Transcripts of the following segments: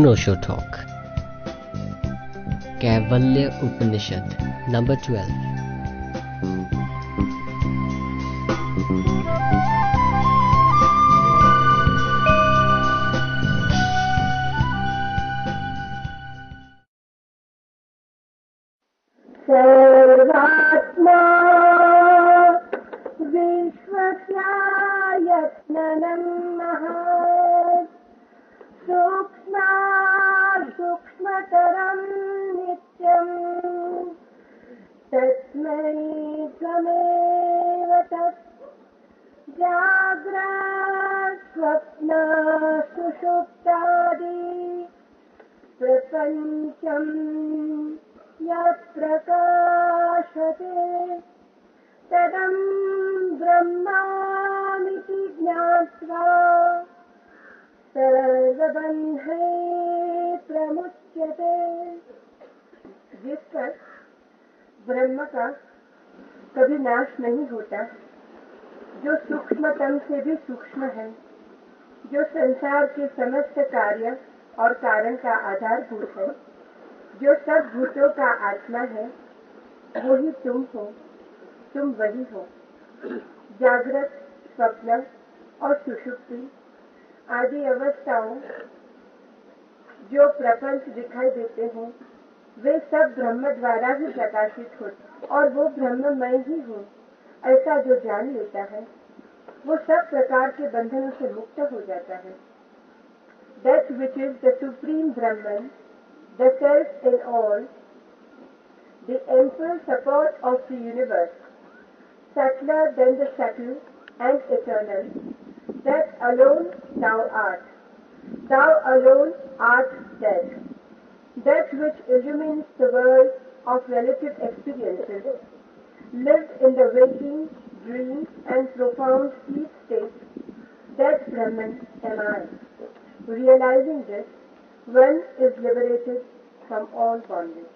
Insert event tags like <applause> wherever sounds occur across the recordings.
अनोशो talk कैवल्य उपनिषद number twelve आत्मा है वो ही तुम हो तुम वही हो। जागृत स्वप्न और सुषुप्ति आदि अवस्थाओं जो प्रपंच दिखाई देते हैं वे सब ब्रह्म द्वारा ही प्रकाशित होते और वो ब्रह्म मैं ही हूँ ऐसा जो जान लेता है वो सब प्रकार के बंधनों से मुक्त हो जाता है। That which is the supreme Brahman the self in all, the ample support of the universe, subtler than the subtle and eternal, that alone thou art. Thou alone art that. That which illumines the world of relative experiences, lived in the waking, dream and profound sleep state, that Brahman am I. Realizing this, one is liberated from all bondage.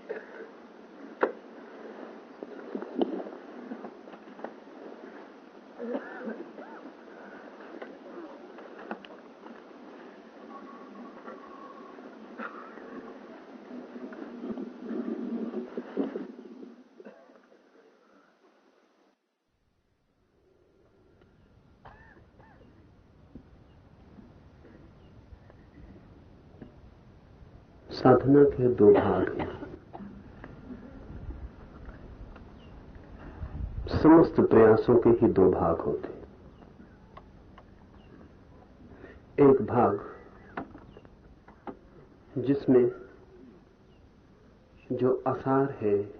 साधना के दो भाग हैं। समस्त प्रयासों के ही दो भाग होते एक भाग जिसमें जो आसार है,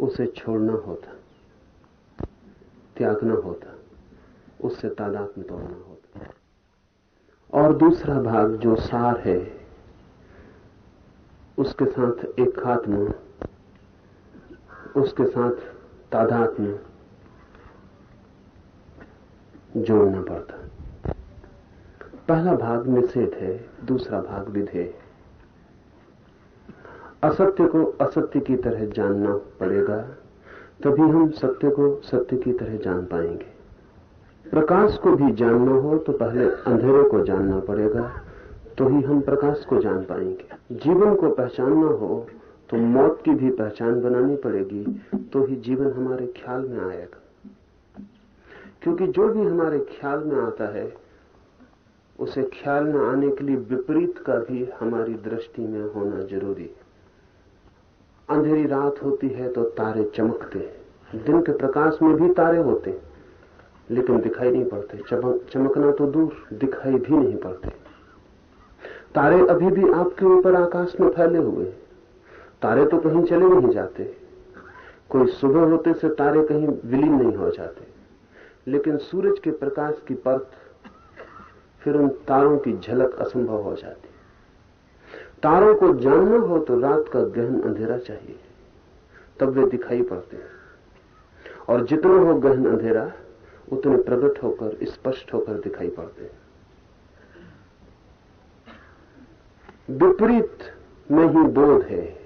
उसे छोड़ना होता, त्यागना होता, उससे तादाद में तोड़ना होता। और दूसरा भाग जो सार है, उसके साथ एकात्म उसके साथ तादाद में जोड़ना पड़ता। पहला भाग निषेध है, दूसरा भाग विधेय है। असत्य को असत्य की तरह जानना पड़ेगा, तभी हम सत्य को सत्य की तरह जान पाएँगे। प्रकाश को भी जानना हो तो पहले अंधेरे को जानना पड़ेगा तो ही हम प्रकाश को जान पाएँगे। जीवन को पहचानना हो तो मौत की भी पहचान बनानी पड़ेगी तो ही जीवन हमारे ख्याल में आएगा। क्योंकि जो भी हमारे ख्याल में आता है, उसे ख्याल में आने के लिए विपरीत का भी हमारी दृष्टि में होना ज़रूरी है। अंधेरी रात होती है तो तारे चमकते हैं। दिन के प्रकाश में भी तारे होते हैं, लेकिन दिखाई नहीं पड़ते। चमक, चमकना तो दूर, दिखाई भी नहीं पड़ते। तारे अभी भी आपके ऊपर आकाश में फैले हुए तारे तो कहीं चले नहीं जाते। कोई सुबह होते से तारे कहीं विलीन नहीं हो जाते। लेकिन सूरज के प्रकाश की परत फिर उन तारों की झलक असंभव हो जाती। तारों को जानना हो तो रात का गहन अंधेरा चाहिए। तब वे दिखाई पड़ते हैं। और जितना हो गहन अंधेरा, उतने प्रकट होकर, स्पष्ट होकर दिखाई पड़ते हैं। विपरीत में ही बोध है।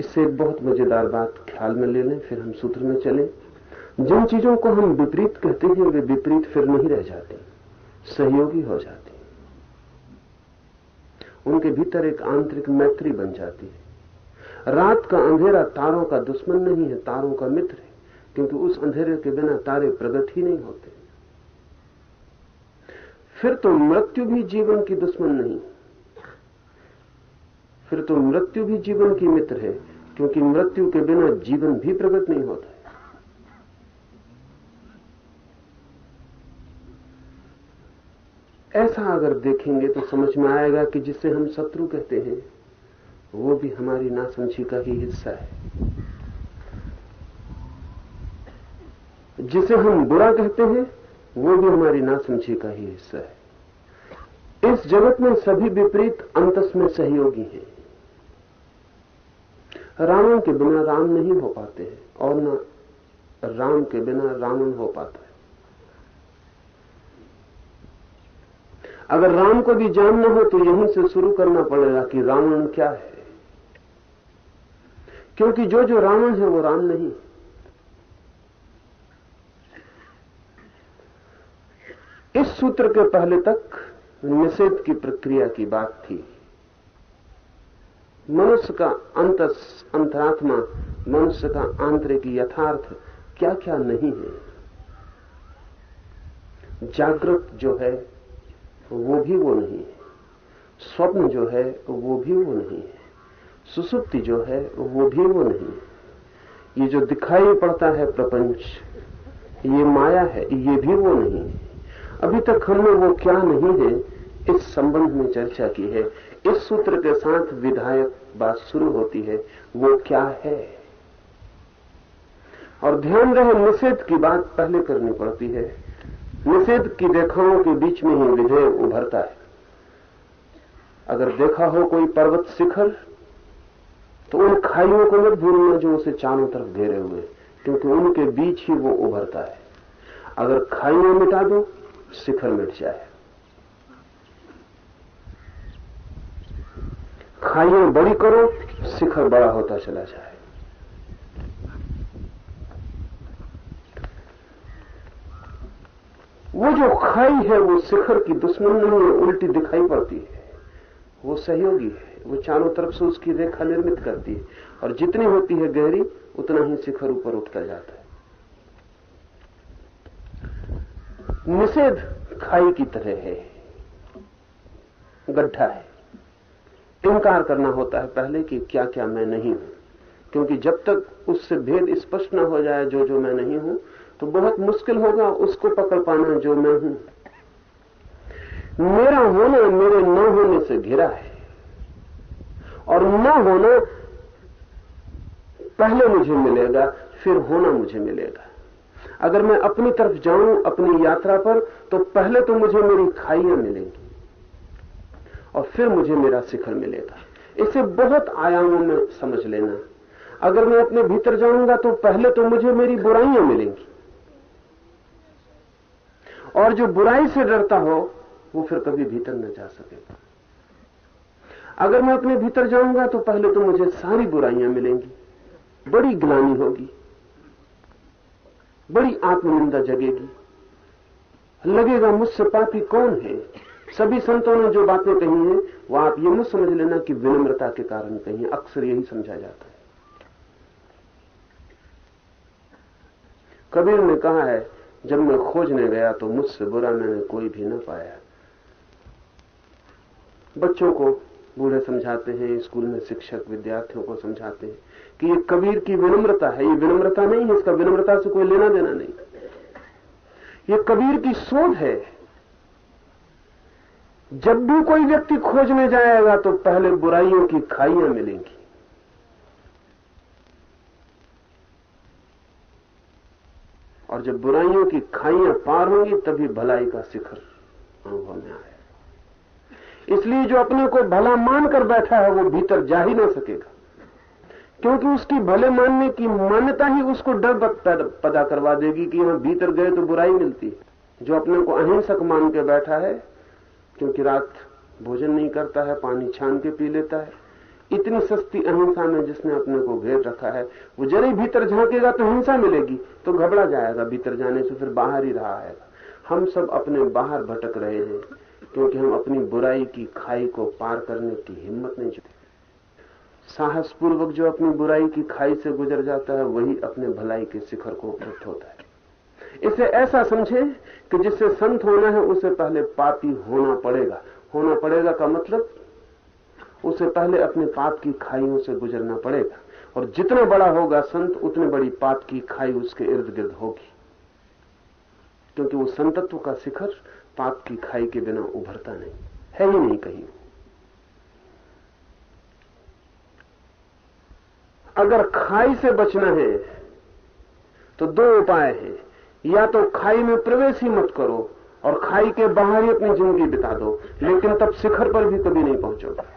इससे बहुत मज़ेदार बात ख्याल में ले लें, फिर हम सूत्र में चलें। जिन चीज़ों को हम विपरीत कहते हैं, वे विपरीत फिर नहीं रह जाते, सहयोगी हो जाती उनके भीतर एक आंतरिक मैत्री बन जाती है। रात का अंधेरा तारों का दुश्मन नहीं है, तारों का मित्र है क्योंकि उस अंधेरे के बिना तारे प्रगट ही नहीं होते। फिर तो मृत्यु भी जीवन की दुश्मन नहीं, फिर तो मृत्यु भी जीवन की मित्र है। क्योंकि मृत्यु के बिना जीवन भी प्रकट नहीं होता ऐसा अगर देखेंगे तो समझ में आएगा कि जिसे हम शत्रु कहते हैं, वो भी हमारी नासमझी का ही हिस्सा है। जिसे हम बुरा कहते हैं, वो भी हमारी नासमझी का ही हिस्सा है। इस जगत में सभी विपरीत अंतस में सहयोगी हैं। रावण के बिना राम नहीं हो पाते हैं, और न राम के बिना रावण हो पाता है। अगर राम को भी जानना हो तो यहीं से शुरू करना पड़ेगा कि रावण क्या है। क्योंकि जो जो रावण है वो राम नहीं। इस सूत्र के पहले तक निषेध की प्रक्रिया की बात थी। मनुष्य का अंतस अंतरात्मा, मनुष्य का आंतरिक यथार्थ क्या क्या नहीं है? जागृत जो है, वो भी वो नहीं है। स्वप्न जो है, वो भी वो नहीं है। सुसुप्ति जो है, वो भी वो नहीं है। ये जो दिखाई पड़ता है प्रपंच, ये माया है, ये भी वो नहीं है। अभी तक हमने वो क्या नहीं है, इस संबंध में चर्चा की है। इस सूत्र के साथ विधायक बात शुरू होती है, वो क्या है? और ध्यान रहे, निषेध की बात पहले करनी पड़ती है। निषेध की देखाओं के बीच में ही विधेय उभरता है। अगर देखा हो कोई पर्वत शिखर तो उन खाइयों को मत भूलना जो उसे चारों तरफ़ घेरे हुए, क्योंकि उनके बीच ही वो उभरता है। अगर खाइयों मिटा दो, शिखर मिट जाए। खाइयों बड़ी करो, शिखर बड़ा होता चला जाए। वो जो खाई है, वो शिखर की दुश्मन नहीं है उल्टी दिखाई पड़ती है। वो सहयोगी है, वो चारों तरफ़ से उसकी रेखा निर्मित करती है। और जितनी होती है गहरी, उतना ही शिखर ऊपर उठता जाता है। निषेध खाई की तरह है। गड्ढा है। इनकार करना होता है पहले कि क्या क्या मैं नहीं हूँ। क्योंकि जब तक उससे भेद स्पष्ट न हो जाए जो जो मैं नहीं हूँ तो बहुत मुश्किल होगा उसको पकड़ पाना जो मैं हूँ। मेरा होना मेरे न होने से घिरा है। और न होना पहले मुझे मिलेगा, फिर होना मुझे मिलेगा। अगर मैं अपनी तरफ़ जाऊँ, अपनी यात्रा पर तो पहले तो मुझे मेरी खाइयाँ मिलेंगी। और फिर मुझे मेरा शिखर मिलेगा। इसे बहुत आयामों में समझ लेना। अगर मैं अपने भीतर जाऊँगा तो पहले तो मुझे मेरी बुराइयाँ मिलेंगी। और जो बुराई से डरता हो, वो फिर कभी भीतर न जा सकेगा। अगर मैं अपने भीतर जाऊँगा तो पहले तो मुझे सारी बुराइयाँ मिलेंगी। बड़ी ग्लानी होगी। बड़ी आत्मनिंदा जगेगी। लगेगा, मुझसे पापी कौन है? सभी संतों ने जो बातें कही हैं वो आप ये मत समझ लेना कि विनम्रता के कारण कही अक्सर यही समझा जाता है। कबीर ने कहा है, जब मैं खोजने गया तो मुझसे बुरा मैंने कोई भी न पाया। बच्चों को बूढ़े समझाते हैं, स्कूल में शिक्षक विद्यार्थियों को समझाते हैं कि ये कबीर की विनम्रता है। ये विनम्रता नहीं है, इसका विनम्रता से कोई लेना देना नहीं। ये कबीर की सोच है। जब भी कोई व्यक्ति खोजने जाएगा तो पहले बुराइयों की खाइयाँ मिलेंगी। और जब बुराइयों की खाइयाँ पार होंगी, तभी भलाई का शिखर अनुभव में आए इसलिए जो अपने को भला मानकर बैठा है, वो भीतर जा ही ना सकेगा। क्योंकि उसकी भले मानने की मान्यता ही उसको डर पैदा करवा देगी कि यहाँ भीतर गए तो बुराई मिलती है। जो अपने को अहिंसक मान के बैठा है क्योंकि रात भोजन नहीं करता है, पानी छान के पी लेता है। इतनी सस्ती अहिंसा में जिसने अपने को घेर रखा है, वो जरा भीतर झांकेगा तो हिंसा मिलेगी तो घबरा जाएगा भीतर जाने से, फिर बाहर ही रहा आएगा हम सब अपने बाहर भटक रहे हैं, क्योंकि हम अपनी बुराई की खाई को पार करने की हिम्मत नहीं जुटे साहसपूर्वक जो अपनी बुराई की खाई से गुजर जाता है, वही अपने भलाई के शिखर को उपलब्ध होता है। इसे ऐसा समझे कि जिससे संत होना है, उसे पहले पापी होना पड़ेगा। होना पड़ेगा का मतलब? उसे पहले अपने पाप की खाइयों से गुजरना पड़ेगा। और जितना बड़ा होगा संत, उतने बड़ी पाप की खाई उसके इर्द गिर्द होगी। क्योंकि वो संतत्व का शिखर पाप की खाई के बिना उभरता नहीं। है ही नहीं कहीं। अगर खाई से बचना है तो दो उपाय हैं। या तो खाई में प्रवेश ही मत करो और खाई के बाहर ही अपनी ज़िंदगी बिता दो, लेकिन तब शिखर पर भी कभी नहीं पहुंचोगे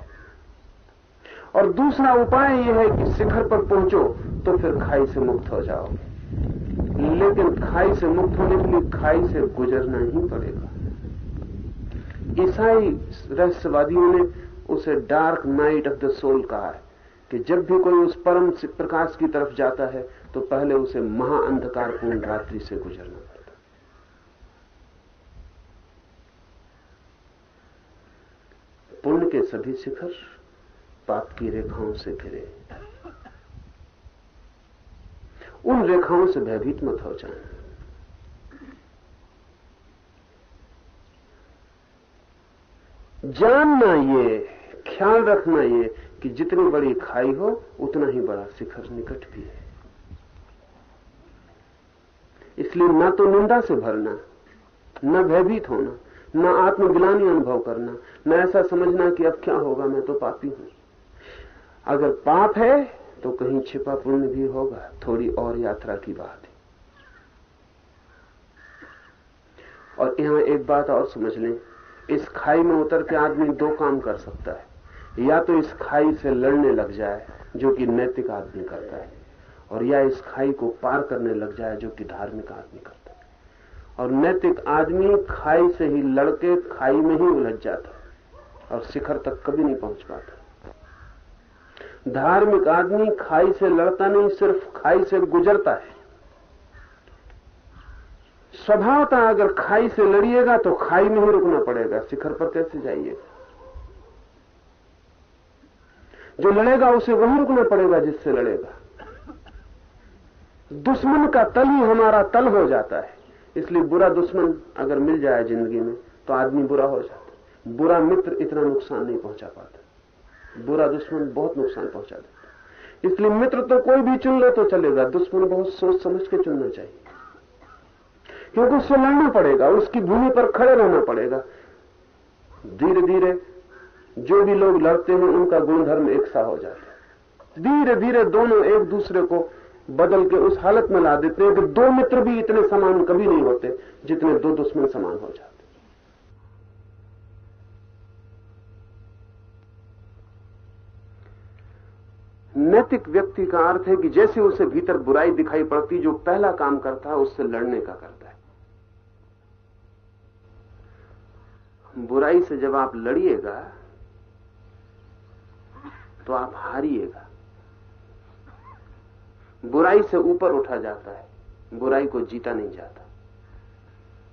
और दूसरा उपाय यह है कि शिखर पर पहुंचो तो फिर खाई से मुक्त हो जाओ। लेकिन खाई से मुक्त होने के लिए खाई से गुजरना ही पड़ेगा। ईसाई रहस्यवादियों ने उसे dark night of the soul कहा है कि जब भी कोई उस परम प्रकाश की तरफ़ जाता है तो पहले उसे महाअंधकारपूर्ण रात्रि से गुजरना पड़ता। पुण्य के सभी शिखर पाप की रेखाओं से घिरे। उन रेखाओं से भयभीत मत हो जाए जानना ये, ख्याल रखना ये कि जितनी बड़ी खाई हो, उतना ही बड़ा शिखर निकट भी है। इसलिए ना तो निंदा से भरना, न भयभीत होना, न आत्मगिलानी अनुभव करना, न ऐसा समझना कि अब क्या होगा, मैं तो पापी हूँ। अगर पाप है तो कहीं छिपा पुण्य भी होगा, थोड़ी और यात्रा की बात है। और यहाँ एक बात और समझ लें, इस खाई में उतर के आदमी दो काम कर सकता है। या तो इस खाई से लड़ने लग जाए, जो कि नैतिक आदमी करता है। और या इस खाई को पार करने लग जाए जो कि धार्मिक आदमी करता है। और नैतिक आदमी खाई से ही लड़के खाई में ही उलझ जाता है और शिखर तक कभी नहीं पहुँच पाता। धार्मिक आदमी खाई से लड़ता नहीं, सिर्फ़ खाई से गुजरता है। स्वभावता अगर खाई से लड़िएगा तो खाई में ही रुकना पड़ेगा, शिखर पर कैसे जाइएगा? जो लड़ेगा उसे वहीं रुकना पड़ेगा जिससे लड़ेगा। दुश्मन का तल ही हमारा तल हो जाता है। इसलिए बुरा दुश्मन अगर मिल जाए ज़िंदगी में तो आदमी बुरा हो जाता है। बुरा मित्र इतना नुकसान नहीं पहुँचा पाता। बुरा दुश्मन बहुत नुकसान पहुँचा देता इसलिए मित्र तो कोई भी चुन ले तो चलेगा। दुश्मन बहुत सोच समझ के चुनना चाहिए। क्योंकि उससे लड़ना पड़ेगा, उसकी भूमि पर खड़े रहना पड़ेगा। धीरे धीरे जो भी लोग लड़ते हैं, उनका गुणधर्म एक सा हो जाता है। धीरे धीरे दोनों एक दूसरे को बदल के उस हालत में ला देते हैं कि दो मित्र भी इतने समान कभी नहीं होते, जितने दो दुश्मन समान हो जाते। नैतिक व्यक्ति का अर्थ है कि जैसे उसे भीतर बुराई दिखाई पड़ती, जो पहला काम करता है, उससे लड़ने का करता है। बुराई से जब आप लड़िएगा तो आप हारिएगा। बुराई से ऊपर उठा जाता है, बुराई को जीता नहीं जाता।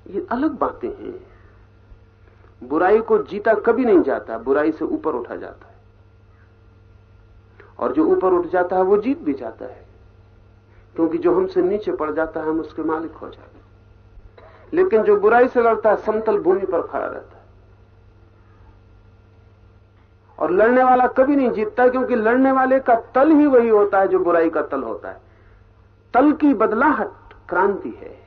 ये अलग बातें हैं। बुराई को जीता कभी नहीं जाता, बुराई से ऊपर उठा जाता है। और जो ऊपर उठ जाता है, वो जीत भी जाता है। क्योंकि जो हमसे नीचे पड़ जाता है, हम उसके मालिक हो जाते हैं। लेकिन जो बुराई से लड़ता है, समतल भूमि पर खड़ा रहता है। और लड़ने वाला कभी नहीं जीतता, क्योंकि लड़ने वाले का तल ही वही होता है जो बुराई का तल होता है। तल की बदलाहट क्रांति है।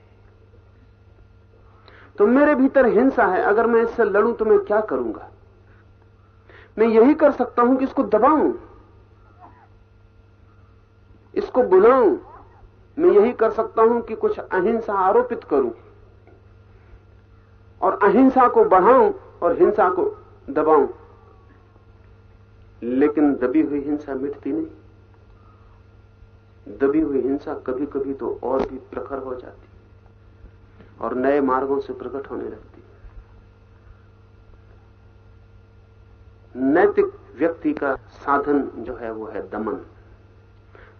तो मेरे भीतर हिंसा है। अगर मैं इससे लड़ूं तो मैं क्या करूँगा? मैं यही कर सकता हूँ कि इसको दबाऊं। इसको बुलाऊं। मैं यही कर सकता हूँ कि कुछ अहिंसा आरोपित करूँ। और अहिंसा को बढ़ाऊं और हिंसा को दबाऊं। लेकिन दबी हुई हिंसा मिटती नहीं। दबी हुई हिंसा कभी कभी तो और भी प्रखर हो जाती और नए मार्गों से प्रकट होने लगती नैतिक व्यक्ति का साधन जो है, वो है दमन।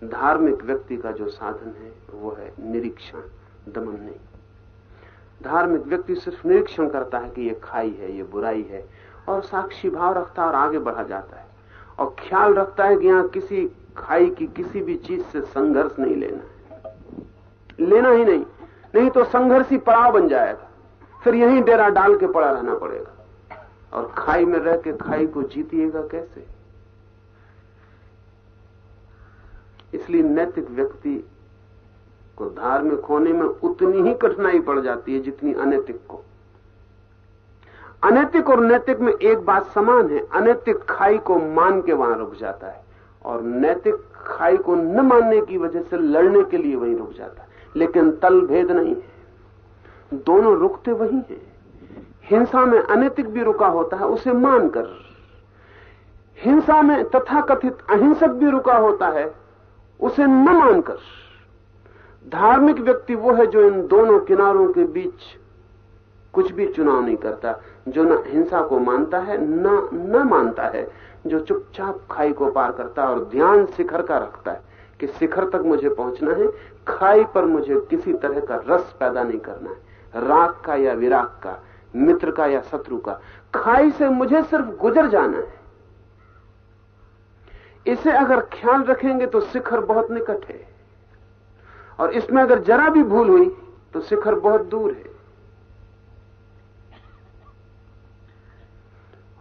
धार्मिक व्यक्ति का जो साधन है, वो है निरीक्षण, दमन नहीं। धार्मिक व्यक्ति सिर्फ़ निरीक्षण करता है कि ये खाई है, ये बुराई है, और साक्षी भाव रखता है और आगे बढ़ा जाता है। और ख्याल रखता है कि यहाँ किसी खाई की किसी भी चीज़ से संघर्ष नहीं लेना लेना ही नहीं। नहीं तो संघर्ष ही पड़ाव बन जाएगा। फिर यही डेरा डाल के पड़ा रहना पड़ेगा। और खाई में रह के खाई को जीतिएगा कैसे? इसलिए नैतिक व्यक्ति को धार्मिक होने में उतनी ही कठिनाई पड़ जाती है जितनी अनैतिक को। अनैतिक और नैतिक में एक बात समान है, अनैतिक खाई को मान के वहाँ रुक जाता है और नैतिक खाई को न मानने की वजह से लड़ने के लिए वहीं रुक जाता है। लेकिन तल भेद नहीं है। दोनों रुकते वही हैं। हिंसा में अनैतिक भी रुका होता है, उसे मानकर। हिंसा में तथाकथित अहिंसक भी रुका होता है, उसे न मानकर। धार्मिक व्यक्ति वो है जो इन दोनों किनारों के बीच कुछ भी चुनाव नहीं करता, जो न हिंसा को मानता है, न न मानता है, जो चुपचाप खाई को पार करता है और ध्यान शिखर का रखता है कि शिखर तक मुझे पहुँचना है, खाई पर मुझे किसी तरह का रस पैदा नहीं करना है, राग का या विराग का, मित्र का या शत्रु का। खाई से मुझे सिर्फ़ गुजर जाना है। इसे अगर ख्याल रखेंगे तो शिखर बहुत निकट है। और इसमें अगर जरा भी भूल हुई तो शिखर बहुत दूर है।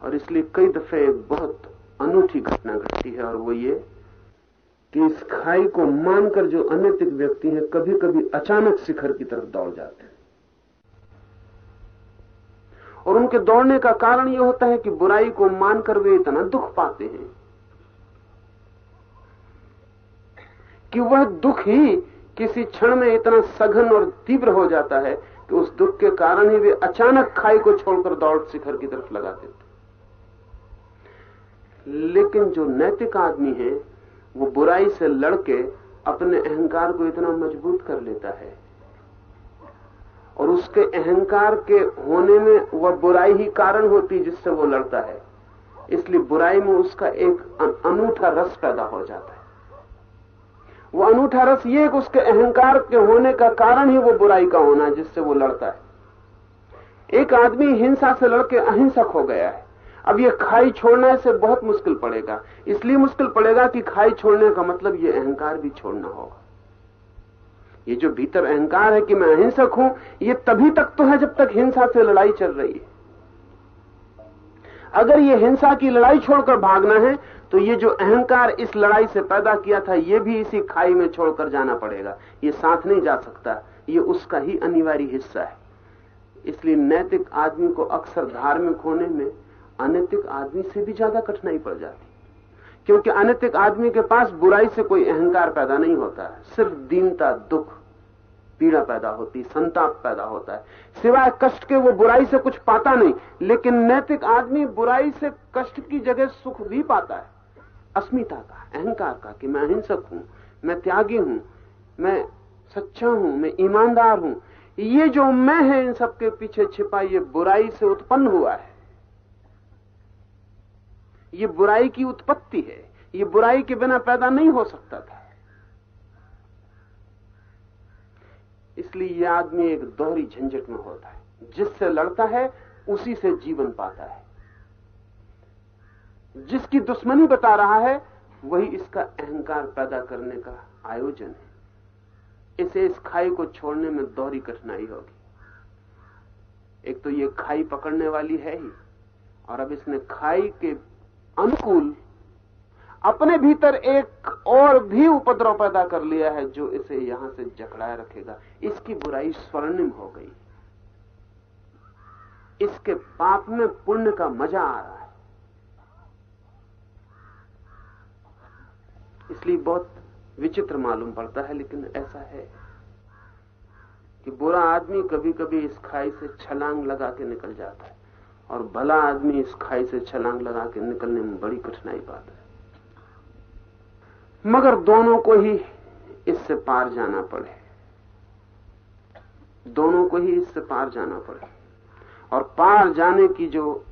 और इसलिए कई दफे एक बहुत अनूठी घटना घटती है और वो ये कि इस खाई को मानकर जो अनैतिक व्यक्ति हैं कभी कभी अचानक शिखर की तरफ़ दौड़ जाते हैं। और उनके दौड़ने का कारण यह होता है कि बुराई को मानकर वे इतना दुख पाते हैं कि वह दुख ही किसी क्षण में इतना सघन और तीव्र हो जाता है कि उस दुख के कारण ही वे अचानक खाई को छोड़कर दौड़ शिखर की तरफ़ लगा देते लेकिन जो नैतिक आदमी है, वो बुराई से लड़के अपने अहंकार को इतना मज़बूत कर लेता है। और उसके अहंकार के होने में वह बुराई ही कारण होती जिससे वो लड़ता है। इसलिए बुराई में उसका एक अनूठा रस पैदा हो जाता है। वो अनूठा रस ये कि उसके अहंकार के होने का कारण ही वो बुराई का होना जिससे वो लड़ता है। एक आदमी हिंसा से लड़के अहिंसक हो गया है। अब ये खाई छोड़ना से बहुत मुश्किल पड़ेगा। इसलिए मुश्किल पड़ेगा कि खाई छोड़ने का मतलब ये अहंकार भी छोड़ना होगा। ये जो भीतर अहंकार है कि मैं अहिंसक हूँ, ये तभी तक तो है जब तक हिंसा से लड़ाई चल रही है। अगर ये हिंसा की लड़ाई छोड़कर भागना है तो ये जो अहंकार इस लड़ाई से पैदा किया था, ये भी इसी खाई में छोड़कर जाना पड़ेगा। ये साथ नहीं जा सकता, ये उसका ही अनिवार्य हिस्सा है। इसलिए नैतिक आदमी को अक्सर धार्मिक होने में अनैतिक आदमी से भी ज़्यादा कठिनाई पड़ जाती। क्योंकि अनैतिक आदमी के पास बुराई से कोई अहंकार पैदा नहीं होता है। सिर्फ़ दीनता, दुख, पीड़ा पैदा होती, संताप पैदा होता है। सिवाय कष्ट के वो बुराई से कुछ पाता नहीं, लेकिन नैतिक आदमी बुराई से कष्ट की जगह सुख भी पाता है। अस्मिता का, अहंकार का कि मैं अहिंसक हूँ, मैं त्यागी हूँ, मैं सच्चा हूँ, मैं ईमानदार हूँ। ये जो मैं है इन सबके पीछे छिपा ये बुराई से उत्पन्न हुआ है। ये बुराई की उत्पत्ति है। ये बुराई के बिना पैदा नहीं हो सकता था। इसलिए यह आदमी एक दोहरी झंझट में होता है। जिससे लड़ता है, उसी से जीवन पाता है। जिसकी दुश्मनी बता रहा है, वही इसका अहंकार पैदा करने का आयोजन है। इसे इस खाई को छोड़ने में दोहरी कठिनाई होगी। एक तो ये खाई पकड़ने वाली है ही, और अब इसने खाई के अनुकूल। अपने भीतर एक और भी उपद्रव पैदा कर लिया है जो इसे यहाँ से जकड़ाए रखेगा। इसकी बुराई स्वर्णिम हो गई। इसके पाप में पुण्य का मज़ा आ रहा है। इसलिए बहुत विचित्र मालूम पड़ता है, लेकिन ऐसा है कि बुरा आदमी कभी कभी इस खाई से छलांग लगा के निकल जाता है। और भला आदमी इस खाई से छलांग लगा के निकलने में बड़ी कठिनाई पाता है। मगर दोनों को ही इससे पार जाना पड़े। दोनों को ही इससे पार जाना पड़े। और पार जाने की जो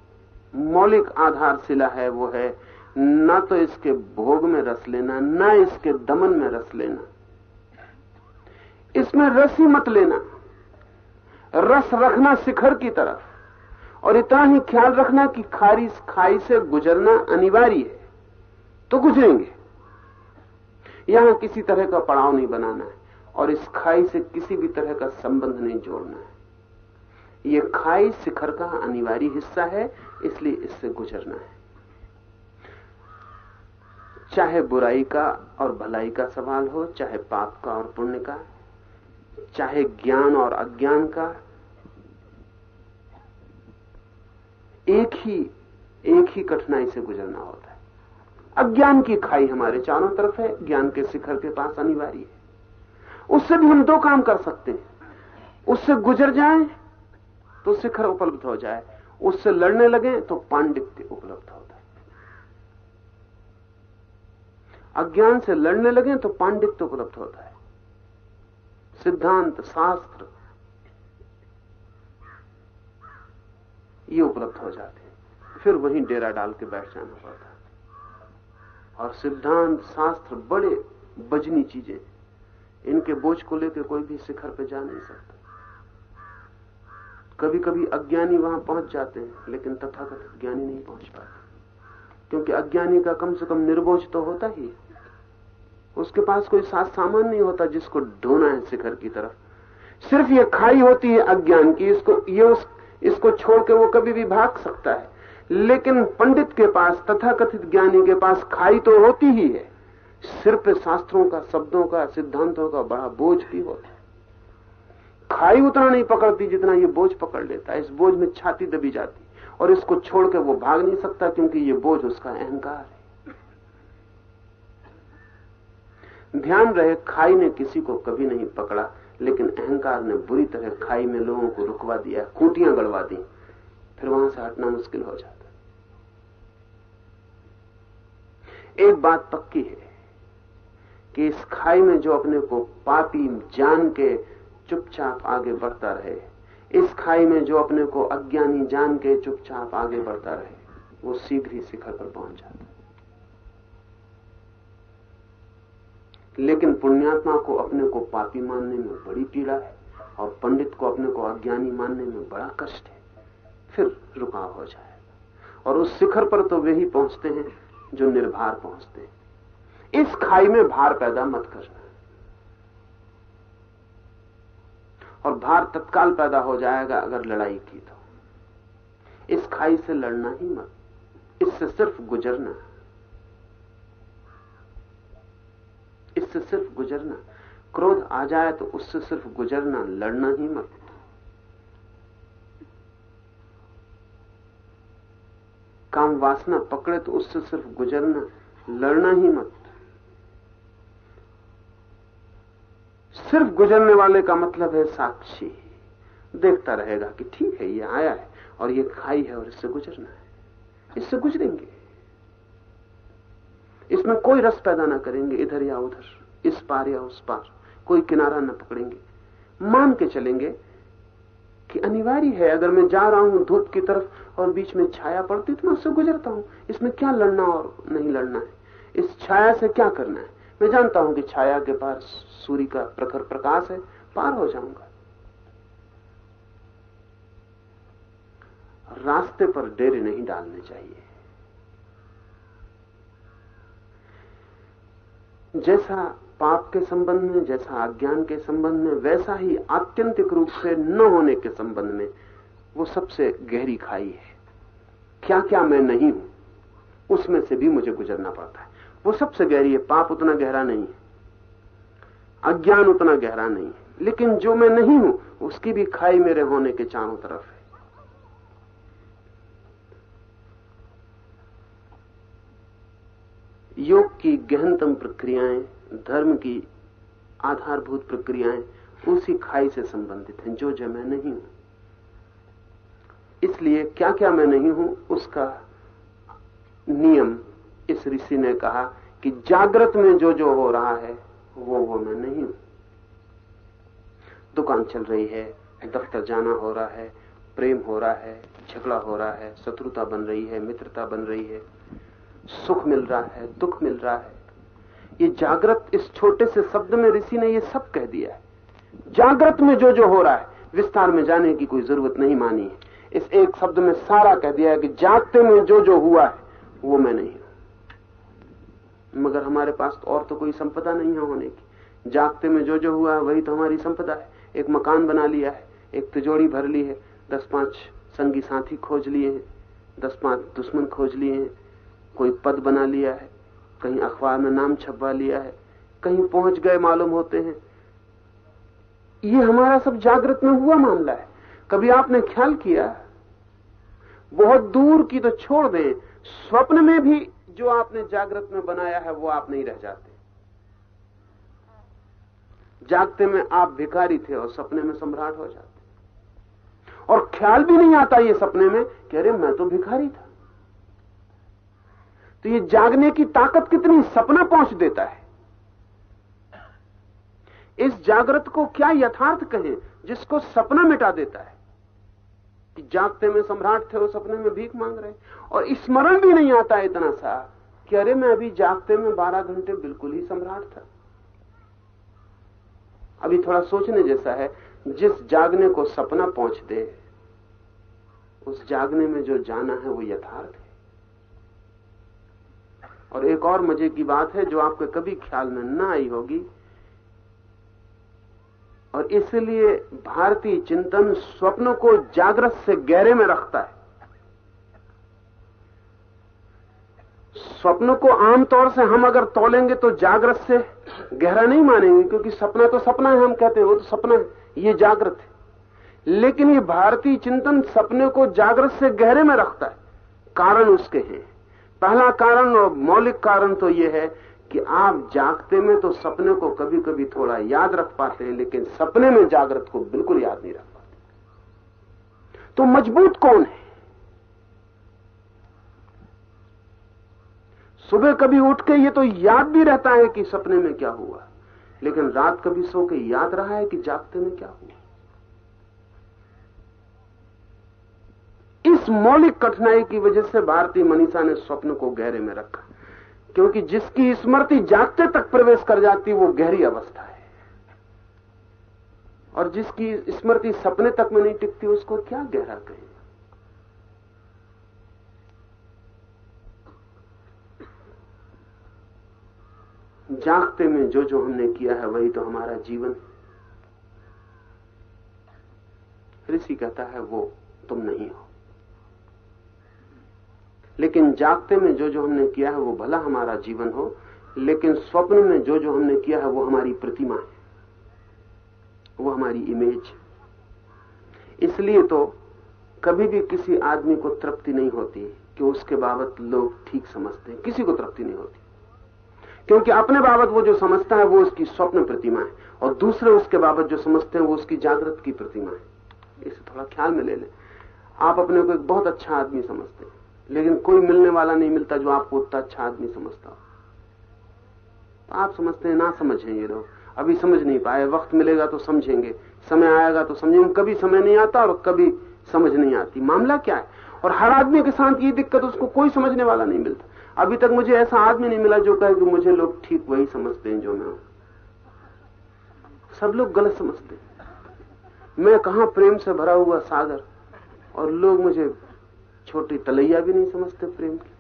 मौलिक आधारशिला है, वो है न तो इसके भोग में रस लेना, न इसके दमन में रस लेना। इसमें रस ही मत लेना। रस रखना शिखर की तरफ़। और इतना ही ख्याल रखना कि खारी खाई से गुजरना अनिवार्य है। तो गुजरेंगे। यहाँ किसी तरह का पड़ाव नहीं बनाना है और इस खाई से किसी भी तरह का संबंध नहीं जोड़ना है। ये खाई शिखर का अनिवार्य हिस्सा है, इसलिए इससे गुजरना है। चाहे बुराई का और भलाई का सवाल हो, चाहे पाप का और पुण्य का, चाहे ज्ञान और अज्ञान का एक ही एक ही कठिनाई से गुजरना होता है। अज्ञान की खाई हमारे चारों तरफ़ है, ज्ञान के शिखर के पास अनिवार्य है। उससे भी हम दो काम कर सकते हैं। उससे गुजर जाएँ तो शिखर उपलब्ध हो जाए। उससे लड़ने लगे तो पांडित्य उपलब्ध होता है। अज्ञान से लड़ने लगे तो पांडित्य उपलब्ध होता है। सिद्धांत, शास्त्र ये उपलब्ध हो जाते फिर वहीं डेरा डाल के बैठ जाना पड़ता और सिद्धांत शास्त्र बड़े बजनी चीज़ें इनके बोझ को लेकर कोई भी शिखर पे जा नहीं सकता। कभी कभी अज्ञानी वहाँ पहुँच जाते हैं, लेकिन तथाकथित ज्ञानी नहीं पहुँच पाते। क्योंकि अज्ञानी का कम से कम निर्बोझ तो होता ही। उसके पास कोई साथ सामान नहीं होता जिसको ढोना है शिखर की तरफ़। सिर्फ़ ये खाई होती है अज्ञान की, इसको, ये उस इसको छोड़ के वो कभी भी भाग सकता है। लेकिन पंडित के पास, तथाकथित ज्ञानी के पास खाई तो होती ही है। सिर पे शास्त्रों का, शब्दों का, सिद्धांतों का बड़ा बोझ भी होता है। खाई उतना नहीं पकड़ती जितना ये बोझ पकड़ लेता है। इस बोझ में छाती दबी जाती और इसको छोड़ के वो भाग नहीं सकता क्योंकि ये बोझ उसका अहंकार है। ध्यान रहे, खाई ने किसी को कभी नहीं पकड़ा। लेकिन अहंकार ने बुरी तरह खाई में लोगों को रुकवा दिया, खूटियाँ गड़वा दी, फिर वहाँ से हटना मुश्किल हो जाता। एक बात पक्की है कि इस खाई में जो अपने को पापी, जान के चुपचाप आगे बढ़ता रहे, इस खाई में जो अपने को अज्ञानी, जान के चुपचाप आगे बढ़ता रहे, वो शीघ्र ही शिखर पर पहुँच जाता। लेकिन पुण्यात्मा को अपने को पापी मानने में बड़ी पीड़ा है और पंडित को अपने को अज्ञानी मानने में बड़ा कष्ट है। फिर रुकाव हो जाएगा। और उस शिखर पर तो वे ही पहुँचते हैं जो निर्भार पहुँचते हैं। इस खाई में भार पैदा मत करना। और भार तत्काल पैदा हो जाएगा अगर लड़ाई की तो। इस खाई से लड़ना ही मत। इससे सिर्फ़ गुजरना इससे सिर्फ़ गुजरना। क्रोध आ जाए तो उससे सिर्फ़ गुजरना, लड़ना ही मत। काम वासना पकड़े तो उससे सिर्फ़ गुजरना, लड़ना ही मत। सिर्फ़ गुजरने वाले का मतलब है साक्षी। देखता रहेगा कि ठीक है, ये आया है और ये खाई है और इससे गुजरना है। इससे गुजरेंगे। इसमें कोई रस पैदा ना करेंगे, इधर या उधर। इस पार या उस पार। कोई किनारा न पकड़ेंगे। मान के चलेंगे कि अनिवार्य है, अगर मैं जा रहा हूँ धूप की तरफ़ और बीच में छाया पड़ती तो मैं उससे गुजरता हूँ। इसमें क्या लड़ना और नहीं लड़ना है? इस छाया से क्या करना है? मैं जानता हूँ कि छाया के पार सूर्य का प्रखर प्रकाश है, पार हो जाऊँगा। रास्ते पर डेरे नहीं डालने चाहिए। जैसा पाप के संबंध में, जैसा अज्ञान के संबंध में, वैसा ही आत्यंतिक रूप से न होने के संबंध में वो सबसे गहरी खाई है। क्या क्या मैं नहीं हूँ, उसमें से भी मुझे गुजरना पड़ता है। वो सबसे गहरी है, पाप उतना गहरा नहीं है, अज्ञान उतना गहरा नहीं है। लेकिन जो मैं नहीं हूँ, उसकी भी खाई मेरे होने के चारों तरफ़ है। योग की गहनतम प्रक्रियाएँ धर्म की आधारभूत प्रक्रियाएँ उसी खाई से संबंधित हैं, जो जो मैं नहीं हूँ। इसलिए क्या क्या मैं नहीं हूँ, उसका नियम इस ऋषि ने कहा कि जागृत में जो जो हो रहा है वो वो मैं नहीं हूँ। दुकान चल रही है, दफ्तर जाना हो रहा है, प्रेम हो रहा है, झगड़ा हो रहा है, शत्रुता बन रही है, मित्रता बन रही है, सुख मिल रहा है, दुख मिल रहा है। ये जागृत इस छोटे से शब्द में ऋषि ने ये सब कह दिया है। जागृत में जो जो हो रहा है, विस्तार में जाने की कोई ज़रूरत नहीं मानी है। इस एक शब्द में सारा कह दिया है कि जागते में जो जो हुआ है, वो मैं नहीं हूँ। मगर हमारे पास तो और तो कोई संपदा नहीं है होने की। जागते में जो जो हुआ है वही तो हमारी संपदा है। एक मकान बना लिया है, एक तिजोड़ी भर ली है, दस पाँच संगी साथी खोज लिए हैं, दस पाँच दुश्मन खोज लिए हैं, कोई पद बना लिया है कहीं अखबार में नाम छपवा लिया है, कहीं पहुँच गए मालूम होते हैं। ये हमारा सब जागृत में हुआ मामला है। कभी आपने ख्याल किया? बहुत दूर की तो छोड़ दें, स्वप्न में भी जो आपने जागृत में बनाया है, वो आप नहीं रह जाते। जागते में आप भिखारी थे और सपने में सम्राट हो जाते। और ख्याल भी नहीं आता ये सपने में कि अरे मैं तो भिखारी था। तो ये जागने की ताकत कितनी सपना पहुँच देता है। इस जागृत को क्या यथार्थ कहें जिसको सपना मिटा देता है? कि जागते में सम्राट थे वो सपने में भीख मांग रहे और स्मरण भी नहीं आता इतना सा कि अरे मैं अभी जागते में बारह घंटे बिल्कुल ही सम्राट था। अभी थोड़ा सोचने जैसा है, जिस जागने को सपना पहुँच दे, उस जागने में जो जाना है वो यथार्थ है। और एक और मज़े की बात है जो आपके कभी ख्याल में न आई होगी। और इसलिए भारतीय चिंतन स्वप्न को जागृत से गहरे में रखता है। स्वप्न को आमतौर से हम अगर तोलेंगे तो जागृत से गहरा नहीं मानेंगे, क्योंकि सपना तो सपना है, हम कहते हैं, वो तो सपना है, ये जागृत है। लेकिन ये भारतीय चिंतन सपने को जागृत से गहरे में रखता है, कारण उसके हैं। पहला कारण और मौलिक कारण तो यह है कि आप जागते में तो सपने को कभी कभी थोड़ा याद रख पाते हैं, लेकिन सपने में जागृत को बिल्कुल याद नहीं रख पाते। तो मज़बूत कौन है? सुबह कभी उठ के ये तो याद भी रहता है कि सपने में क्या हुआ, लेकिन रात कभी सो के याद रहा है कि जागते में क्या हुआ। इस मौलिक कठिनाई की वजह से भारतीय मनीषा ने स्वप्न को गहरे में रखा। क्योंकि जिसकी स्मृति जागते तक प्रवेश कर जाती, वो गहरी अवस्था है। और जिसकी स्मृति सपने तक में नहीं टिकती, उसको क्या गहरा कहें? जागते में जो जो हमने किया है, वही तो हमारा जीवन ऋषि कहता है, वो तुम नहीं हो। लेकिन जागते में जो जो हमने किया है, वो भला हमारा जीवन हो, लेकिन स्वप्न में जो जो हमने किया है, वो हमारी प्रतिमा है। वो हमारी इमेज है। इसलिए तो कभी भी किसी आदमी को तृप्ति नहीं होती कि उसके बाबत लोग ठीक समझते हैं। किसी को तृप्ति नहीं होती। क्योंकि अपने बाबत वो जो समझता है, वो उसकी स्वप्न प्रतिमा है। और दूसरे उसके बाबत जो समझते हैं, वो उसकी जागृत की प्रतिमा है। इसे थोड़ा ख्याल में ले लें। आप अपने को एक बहुत अच्छा आदमी समझते हैं। लेकिन कोई मिलने वाला नहीं मिलता जो आपको उतना अच्छा आदमी समझता हो। तो आप समझते हैं, ना समझें ये लोग। अभी समझ नहीं पाए, वक्त मिलेगा तो समझेंगे। समय आएगा तो समझेंगे। कभी समय नहीं आता और कभी समझ नहीं आती। मामला क्या है? और हर आदमी के साथ ये दिक्कत, उसको कोई समझने वाला नहीं मिलता। अभी तक मुझे ऐसा आदमी नहीं मिला जो कहे कि मुझे लोग ठीक वही समझते हैं जो मैं हूँ। सब लोग गलत समझते हैं। मैं कहा प्रेम से भरा हुआ सागर और लोग मुझे छोटी तलैया भी नहीं समझते प्रेम की,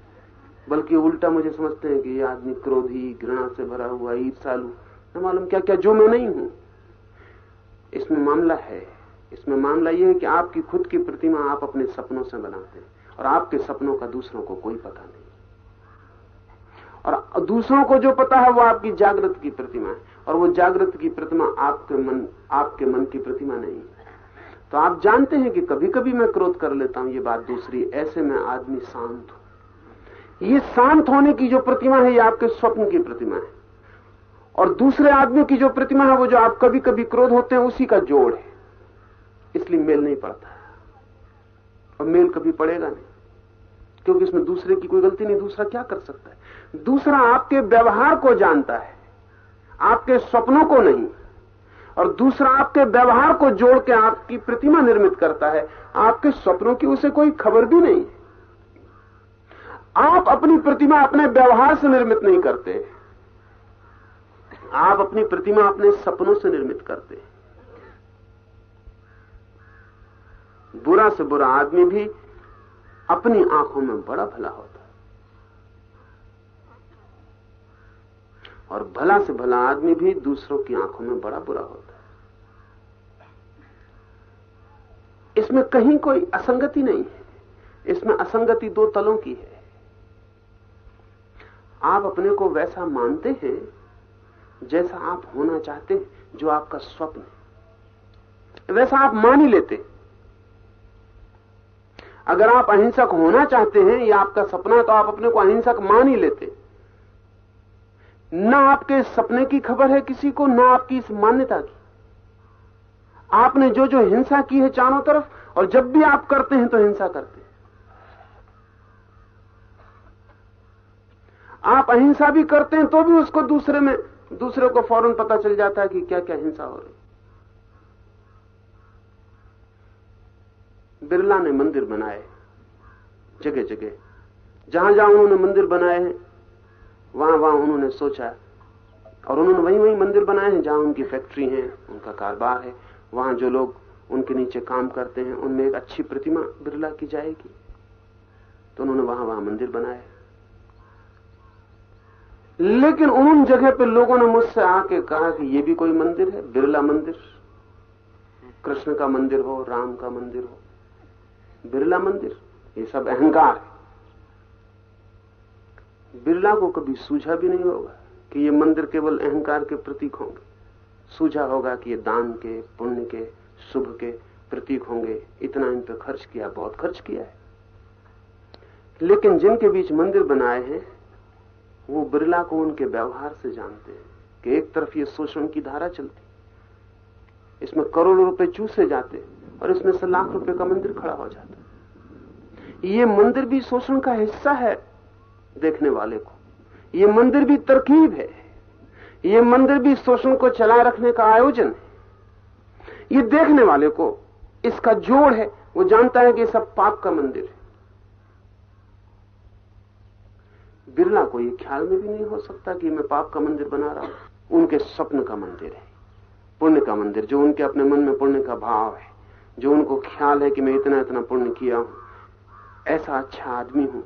बल्कि उल्टा मुझे समझते हैं कि ये आदमी क्रोधी, घृणा से भरा हुआ ईर्षालु न मालूम क्या क्या जो मैं नहीं हूँ। इसमें मामला है, इसमें मामला यह है कि आपकी खुद की प्रतिमा आप अपने सपनों से बनाते हैं, और आपके सपनों का दूसरों को कोई पता नहीं। और दूसरों को जो पता है, वो आपकी जागृत की प्रतिमा है, और वो जागृत की प्रतिमा आपके मन आपके मन की प्रतिमा नहीं तो आप जानते हैं कि कभी कभी मैं क्रोध कर लेता हूँ, ये बात दूसरी ऐसे में आदमी शांत हो। ये शांत होने की जो प्रतिमा है, ये आपके स्वप्न की प्रतिमा है। और दूसरे आदमी की जो प्रतिमा है, वो जो आप कभी कभी क्रोध होते हैं, उसी का जोड़ है। इसलिए मेल नहीं पड़ता। और मेल कभी पड़ेगा नहीं। क्योंकि इसमें दूसरे की कोई गलती नहीं, दूसरा क्या कर सकता है? दूसरा आपके व्यवहार को जानता है। आपके स्वप्नों को नहीं। और दूसरा आपके व्यवहार को जोड़ के आपकी प्रतिमा निर्मित करता है। आपके स्वप्नों की उसे कोई खबर भी नहीं आप अपनी प्रतिमा अपने व्यवहार से निर्मित नहीं करते। आप अपनी प्रतिमा अपने सपनों से निर्मित करते। बुरा से बुरा आदमी भी अपनी आँखों में बड़ा भला होता है और भला से भला आदमी भी दूसरों की आँखों में बड़ा बुरा होता है। इसमें कहीं कोई असंगति नहीं है। इसमें असंगति दो तलों की है। आप अपने को वैसा मानते हैं जैसा आप होना चाहते हैं, जो आपका स्वप्न है। वैसा आप मान ही लेते अगर आप अहिंसक होना चाहते हैं या आपका सपना है तो आप अपने को अहिंसक मान ही लेते ना आपके सपने की खबर है किसी को, ना आपकी इस मान्यता की। आपने जो जो हिंसा की है चारों तरफ़, और जब भी आप करते हैं तो हिंसा करते हैं। आप अहिंसा भी करते हैं तो भी उसको दूसरे में, दूसरे को फ़ौरन पता चल जाता है कि क्या क्या हिंसा हो रही बिरला ने मंदिर बनाए जगह जगह जहाँ जहाँ उन्होंने मंदिर बनाए हैं वहाँ वहाँ उन्होंने सोचा, और उन्होंने वहीं वहीं मंदिर बनाए हैं, जहाँ उनकी फैक्ट्री है, उनका कारोबार है। वहाँ जो लोग उनके नीचे काम करते हैं, उनमें एक अच्छी प्रतिमा बिरला की जाएगी। तो उन्होंने वहाँ वहाँ मंदिर बनाए। लेकिन उन जगह पे लोगों ने मुझसे आके कहा कि ये भी कोई मंदिर है, बिरला मंदिर। कृष्ण का मंदिर हो, राम का मंदिर हो, बिरला मंदिर, ये सब अहंकार है। बिरला को कभी सूझा भी नहीं होगा कि ये मंदिर केवल अहंकार के प्रतीक होंगे। सूझा होगा कि ये दान के, पुण्य के, शुभ के प्रतीक होंगे। इतना इन पर खर्च किया, बहुत खर्च किया है। लेकिन जिनके बीच मंदिर बनाए हैं, वो बिरला को उनके व्यवहार से जानते हैं कि एक तरफ़ ये शोषण की धारा चलती, इसमें करोड़ों रुपए चूसे जाते और इसमें से लाख रुपए का मंदिर खड़ा हो जाता। ये मंदिर भी शोषण का हिस्सा है। देखने वाले को। ये मंदिर भी तरकीब है। ये मंदिर भी शोषण को चलाए रखने का आयोजन है। ये देखने वाले को इसका जोड़ है। वो जानता है कि सब पाप का मंदिर है। बिरला को ये ख्याल में भी नहीं हो सकता कि मैं पाप का मंदिर बना रहा हूँ। उनके स्वप्न का मंदिर है। पुण्य का मंदिर, जो उनके अपने मन में पुण्य का भाव है, जो उनको ख्याल है कि मैं इतना इतना पुण्य किया हूँ। ऐसा अच्छा आदमी हूँ।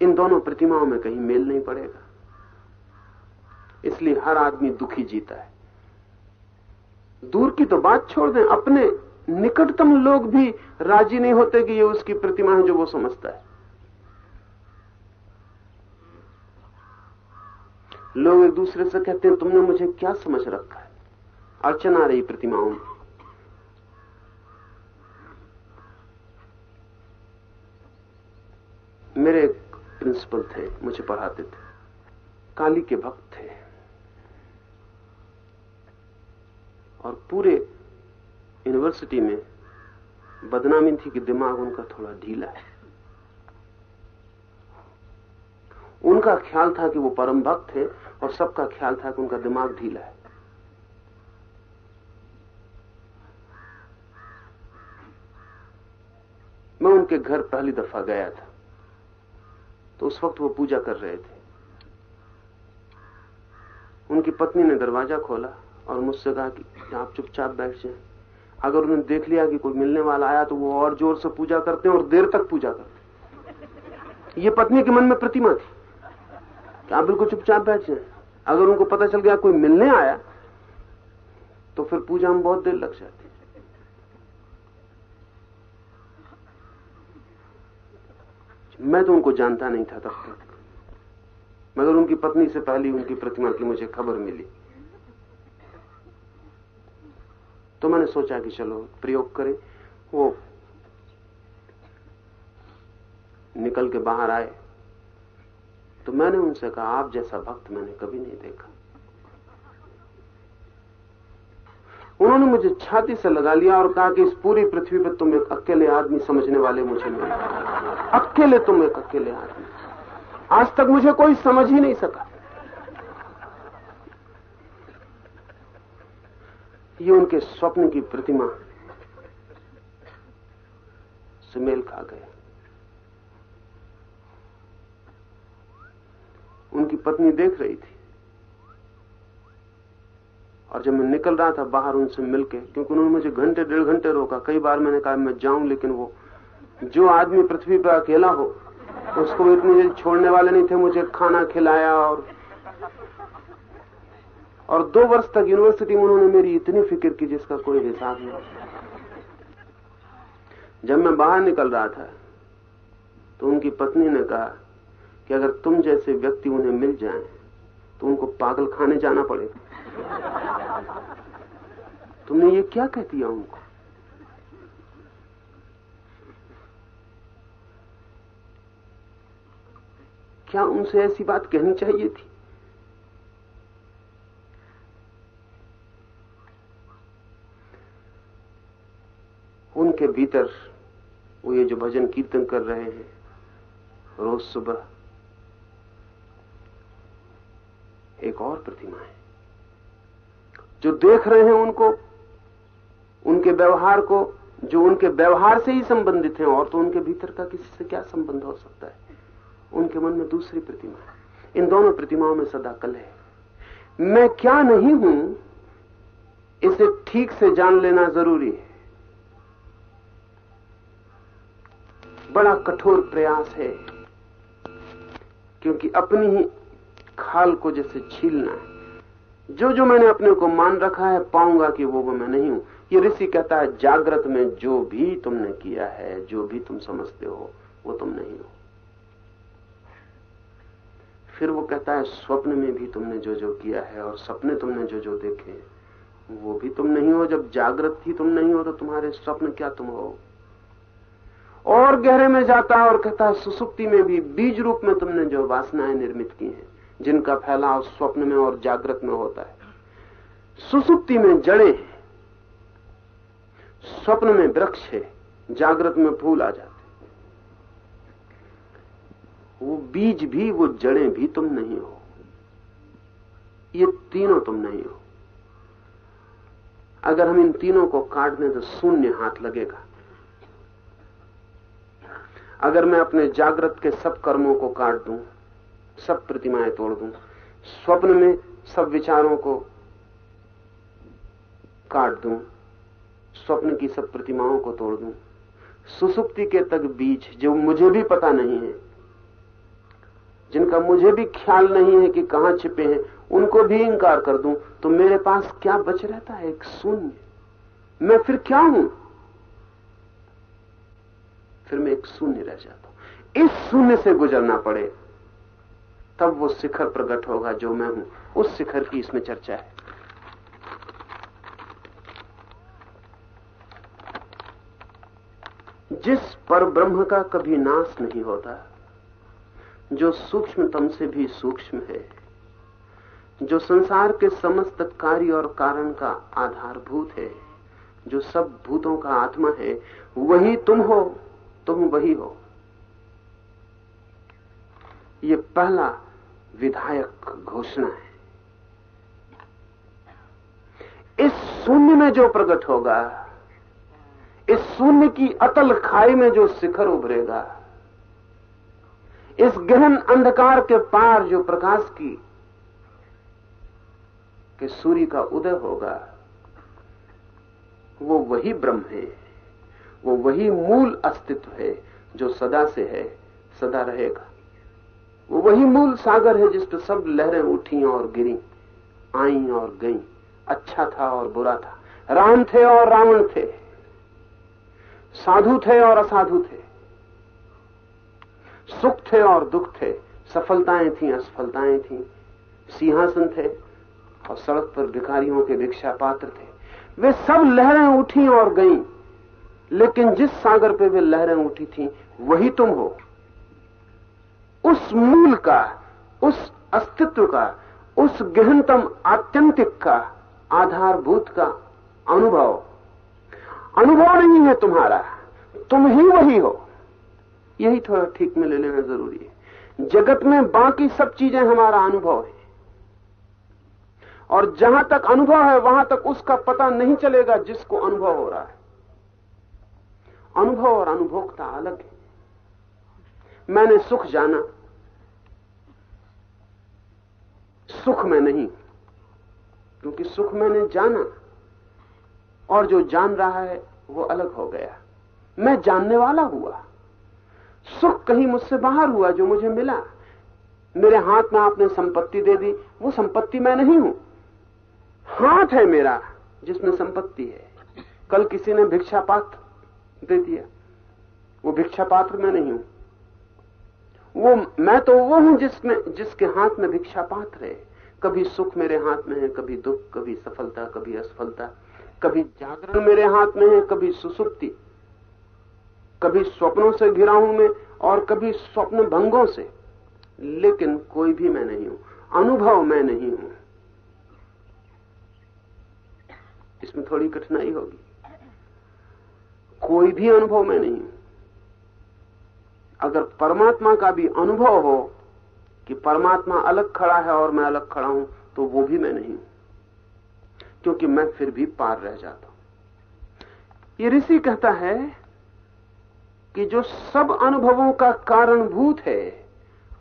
इन दोनों प्रतिमाओं में कहीं मेल नहीं पड़ेगा। इसलिए हर आदमी दुखी जीता है। दूर की तो बात छोड़ दें, अपने निकटतम लोग भी राज़ी नहीं होते कि ये उसकी प्रतिमा है जो वो समझता है। लोग एक दूसरे से कहते हैं, तुमने मुझे क्या समझ रखा है? अड़चन आ रही प्रतिमाओं में। मेरे प्रिंसिपल थे, मुझे पढ़ाते थे। काली के भक्त थे। और पूरे यूनिवर्सिटी में बदनामी थी कि दिमाग उनका थोड़ा ढीला है। उनका ख्याल था कि वो परम भक्त थे और सबका ख्याल था कि उनका दिमाग ढीला है। मैं उनके घर पहली दफ़ा गया था। तो उस वक्त वो पूजा कर रहे थे। उनकी पत्नी ने दरवाज़ा खोला और मुझसे कहा कि आप चुपचाप बैठ जाए। अगर उन्होंने देख लिया कि कोई मिलने वाला आया तो वो और ज़ोर से पूजा करते और देर तक पूजा करते ये पत्नी के मन में प्रतिमा थी। आप बिल्कुल चुपचाप बैठ जाए। अगर उनको पता चल गया कोई मिलने आया तो फिर पूजा में बहुत देर लग जाती। मैं तो उनको जानता नहीं था तब तक। मगर उनकी पत्नी से पहली उनकी प्रतिमा की मुझे खबर मिली। तो मैंने सोचा कि चलो, प्रयोग करें। वो निकल के बाहर आए। तो मैंने उनसे कहा, आप जैसा भक्त मैंने कभी नहीं देखा। उन्होंने मुझे छाती से लगा लिया और कहा कि इस पूरी पृथ्वी पर तुम एक अकेले आदमी समझने वाले मुझे मिले अकेले तुम एक अकेले आदमी। आज तक मुझे कोई समझ ही नहीं सका। ये उनके स्वप्न की प्रतिमा से मेल खा गए। उनकी पत्नी देख रही थी। और जब मैं निकल रहा था बाहर उनसे मिलके, क्योंकि उन्होंने मुझे घंटे, डेढ़ घंटे रोका। कई बार मैंने कहा, मैं जाऊँ, लेकिन वो, जो आदमी पृथ्वी पर अकेला हो, उसको इतनी जल्दी छोड़ने वाले नहीं थे, मुझे खाना खिलाया और और दो वर्ष तक यूनिवर्सिटी में उन्होंने मेरी इतनी फ़िक्र की जिसका कोई हिसाब नहीं। जब मैं बाहर निकल रहा था तो उनकी पत्नी ने कहा कि अगर तुम जैसे व्यक्ति उन्हें मिल जाए तो उनको पागल खाने जाना पड़ेगा। तुमने ये क्या कह दिया उनको? क्या उनसे ऐसी बात कहनी चाहिए थी? उनके भीतर वो ये जो भजन कीर्तन कर रहे हैं, रोज सुबह, एक और प्रतिमा है। जो देख रहे हैं उनको, उनके व्यवहार को, जो उनके व्यवहार से ही संबंधित हैं, और तो उनके भीतर का किसी से क्या संबंध हो सकता है? उनके मन में दूसरी प्रतिमा। है इन दोनों प्रतिमाओं में सदा कल है। मैं क्या नहीं हूँ, इसे ठीक से जान लेना ज़रूरी है। बड़ा कठोर प्रयास है, क्योंकि अपनी ही खाल को जैसे छीलना है। जो जो मैंने अपने को मान रखा है, पाऊँगा कि वो वो मैं नहीं हूँ। ये ऋषि कहता है, जागृत में जो भी तुमने किया है, जो भी तुम समझते हो, वो तुम नहीं हो। फिर वो कहता है, स्वप्न में भी तुमने जो जो किया है और सपने तुमने जो जो देखे, वो भी तुम नहीं हो। जब जागृत थी तुम नहीं हो तो तुम्हारे स्वप्न क्या तुम हो? और गहरे में जाता है और कहता है, सुसुप्ति में भी, बीज रूप में तुमने जो वासनाएँ निर्मित की हैं जिनका फैलाव स्वप्न में और जागृत में होता है। सुसुप्ति में जड़े स्वप्न में वृक्ष है। जागृत में फूल आ जाते वो बीज भी, वो जड़ें भी तुम नहीं हो। ये तीनों तुम नहीं हो। अगर हम इन तीनों को काट दें तो शून्य हाथ लगेगा। अगर मैं अपने जागृत के सब कर्मों को काट दूँ सब प्रतिमाएँ तोड़ दूँ। स्वप्न में सब विचारों को काट दूँ। स्वप्न की सब प्रतिमाओं को तोड़ दूँ। सुसुप्ति के तक बीज जो मुझे भी पता नहीं है, जिनका मुझे भी ख्याल नहीं है कि कहाँ छिपे हैं, उनको भी इंकार कर दूँ। तो मेरे पास क्या बच रहता है? एक शून्य। मैं फिर क्या हूँ? फिर मैं एक शून्य रह जाता हूँ। इस शून्य से गुजरना पड़े। तब वो शिखर प्रकट होगा जो मैं हूँ। उस शिखर की इसमें चर्चा है। जिस पर ब्रह्म का कभी नाश नहीं होता, जो सूक्ष्मतम से भी सूक्ष्म है, जो संसार के समस्त कार्य और कारण का आधारभूत है, जो सब भूतों का आत्मा है, वही तुम हो, तुम वही हो। ये पहला विधायक घोषणा है। इस शून्य में जो प्रकट होगा, इस शून्य की अतल खाई में जो शिखर उभरेगा, इस गहन अंधकार के पार जो प्रकाश की, के सूर्य का उदय होगा, वो वही ब्रह्म है, वो वही मूल अस्तित्व है जो सदा से है, सदा रहेगा। वो वही मूल सागर है जिस पर सब लहरें उठी और गिरी, आई और गई। अच्छा था और बुरा था। राम थे और रावण थे। साधु थे और असाधु थे। सुख थे और दुख थे। सफलताएँ थी, असफलताएँ थी। सिंहासन थे और सड़क पर भिखारियों के भिक्षा पात्र थे। वे सब लहरें उठी और गईं। लेकिन जिस सागर पे वे लहरें उठी थी, वही तुम हो। उस मूल का, उस अस्तित्व का, उस गहनतम आत्यंतिक का आधारभूत का अनुभव। अनुभव नहीं है तुम्हारा, तुम ही वही हो। यही थोड़ा ठीक में ले लेना ज़रूरी है। जगत में बाकी सब चीज़ें हमारा अनुभव है। और जहाँ तक अनुभव है, वहाँ तक उसका पता नहीं चलेगा जिसको अनुभव हो रहा है। अनुभव और अनुभोक्ता अलग है। मैंने सुख जाना सुख में नहीं, क्योंकि सुख मैंने जाना और जो जान रहा है वो अलग हो गया। मैं जानने वाला हुआ। सुख कहीं मुझसे बाहर हुआ जो मुझे मिला। मेरे हाथ में आपने संपत्ति दे दी, वो संपत्ति मैं नहीं हूँ। हाथ है मेरा जिसमें संपत्ति है। कल किसी ने भिक्षा पात्र दे दिया। वो भिक्षा पात्र मैं नहीं हूँ। वो, मैं तो वो हूँ जिसमें, जिसके हाथ में भिक्षा पात्र है। कभी सुख मेरे हाथ में है, कभी दुख, कभी सफलता, कभी असफलता, कभी जागरण मेरे हाथ में है, कभी सुसुप्ति, कभी स्वप्नों से घिरा हूँ मैं और कभी स्वप्न भंगों से। लेकिन कोई भी मैं नहीं हूँ, अनुभव मैं नहीं हूँ। इसमें थोड़ी कठिनाई होगी। कोई भी अनुभव मैं नहीं हूँ। अगर परमात्मा का भी अनुभव हो कि परमात्मा अलग खड़ा है और मैं अलग खड़ा हूँ तो वो भी मैं नहीं क्योंकि मैं फिर भी पार रह जाता हूँ। ये ऋषि कहता है कि जो सब अनुभवों का कारणभूत है,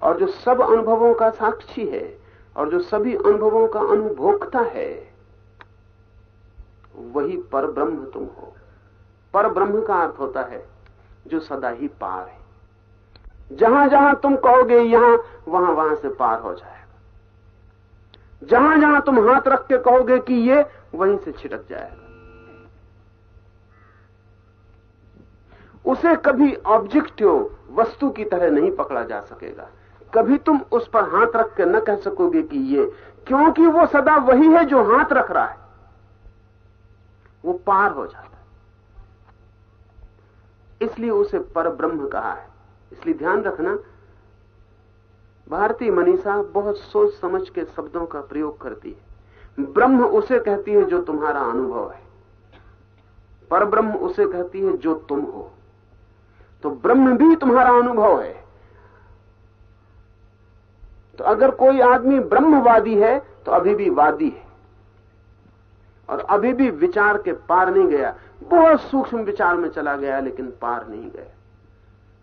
और जो सब अनुभवों का साक्षी है, और जो सभी अनुभवों का अनुभोक्ता है, वही पर ब्रह्म तुम हो। पर ब्रह्म का अर्थ होता है जो सदा ही पार है। जहाँ जहाँ तुम कहोगे यहाँ, वहाँ वहाँ से पार हो जाएगा। जहाँ जहाँ तुम हाथ रख के कहोगे कि ये, वहीं से छिटक जाएगा। उसे कभी ऑब्जेक्टिव वस्तु की तरह नहीं पकड़ा जा सकेगा। कभी तुम उस पर हाथ रख के न कह सकोगे कि ये, क्योंकि वो सदा वही है जो हाथ रख रहा है। वो पार हो जाता है। इसलिए उसे पर ब्रह्म कहा है। इसलिए ध्यान रखना, भारतीय मनीषा बहुत सोच समझ के शब्दों का प्रयोग करती है। ब्रह्म उसे कहती है जो तुम्हारा अनुभव है। पर ब्रह्म उसे कहती है जो तुम हो। तो ब्रह्म भी तुम्हारा अनुभव है। तो अगर कोई आदमी ब्रह्मवादी है तो अभी भी वादी है। और अभी भी विचार के पार नहीं गया। बहुत सूक्ष्म विचार में चला गया, लेकिन पार नहीं गया।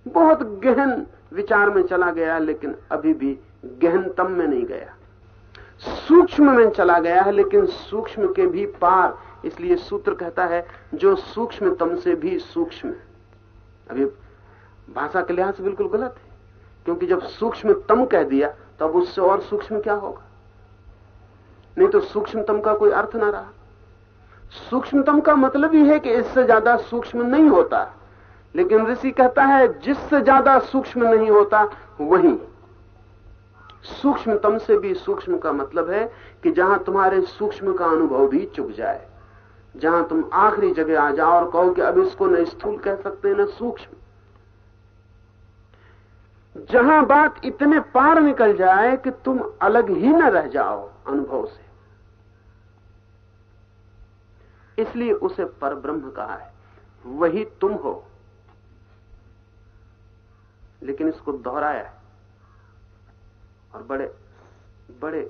बहुत गहन विचार में चला गया लेकिन अभी भी गहनतम में नहीं गया। सूक्ष्म में चला गया है, लेकिन सूक्ष्म के भी पार। इसलिए सूत्र कहता है, जो सूक्ष्मतम से भी सूक्ष्म अभी भाषा के लिहाज बिल्कुल गलत है, क्योंकि जब सूक्ष्मतम कह दिया तो अब उससे और सूक्ष्म क्या होगा? नहीं तो सूक्ष्मतम का कोई अर्थ ना रहा। सूक्ष्मतम का मतलब ही है कि इससे ज़्यादा सूक्ष्म नहीं होता। लेकिन ऋषि कहता है, जिससे ज़्यादा सूक्ष्म नहीं होता, वही। सूक्ष्मतम से भी सूक्ष्म का मतलब है कि जहाँ तुम्हारे सूक्ष्म का अनुभव भी चुक जाए। जहाँ तुम आखिरी जगह आ जाओ और कहो कि अब इसको न स्थूल कह सकते, न सूक्ष्म। जहाँ बात इतने पार निकल जाए कि तुम अलग ही न रह जाओ अनुभव से। इसलिए उसे परब्रह्म कहा है, वही तुम हो। लेकिन इसको दोहराया है और बड़े बड़े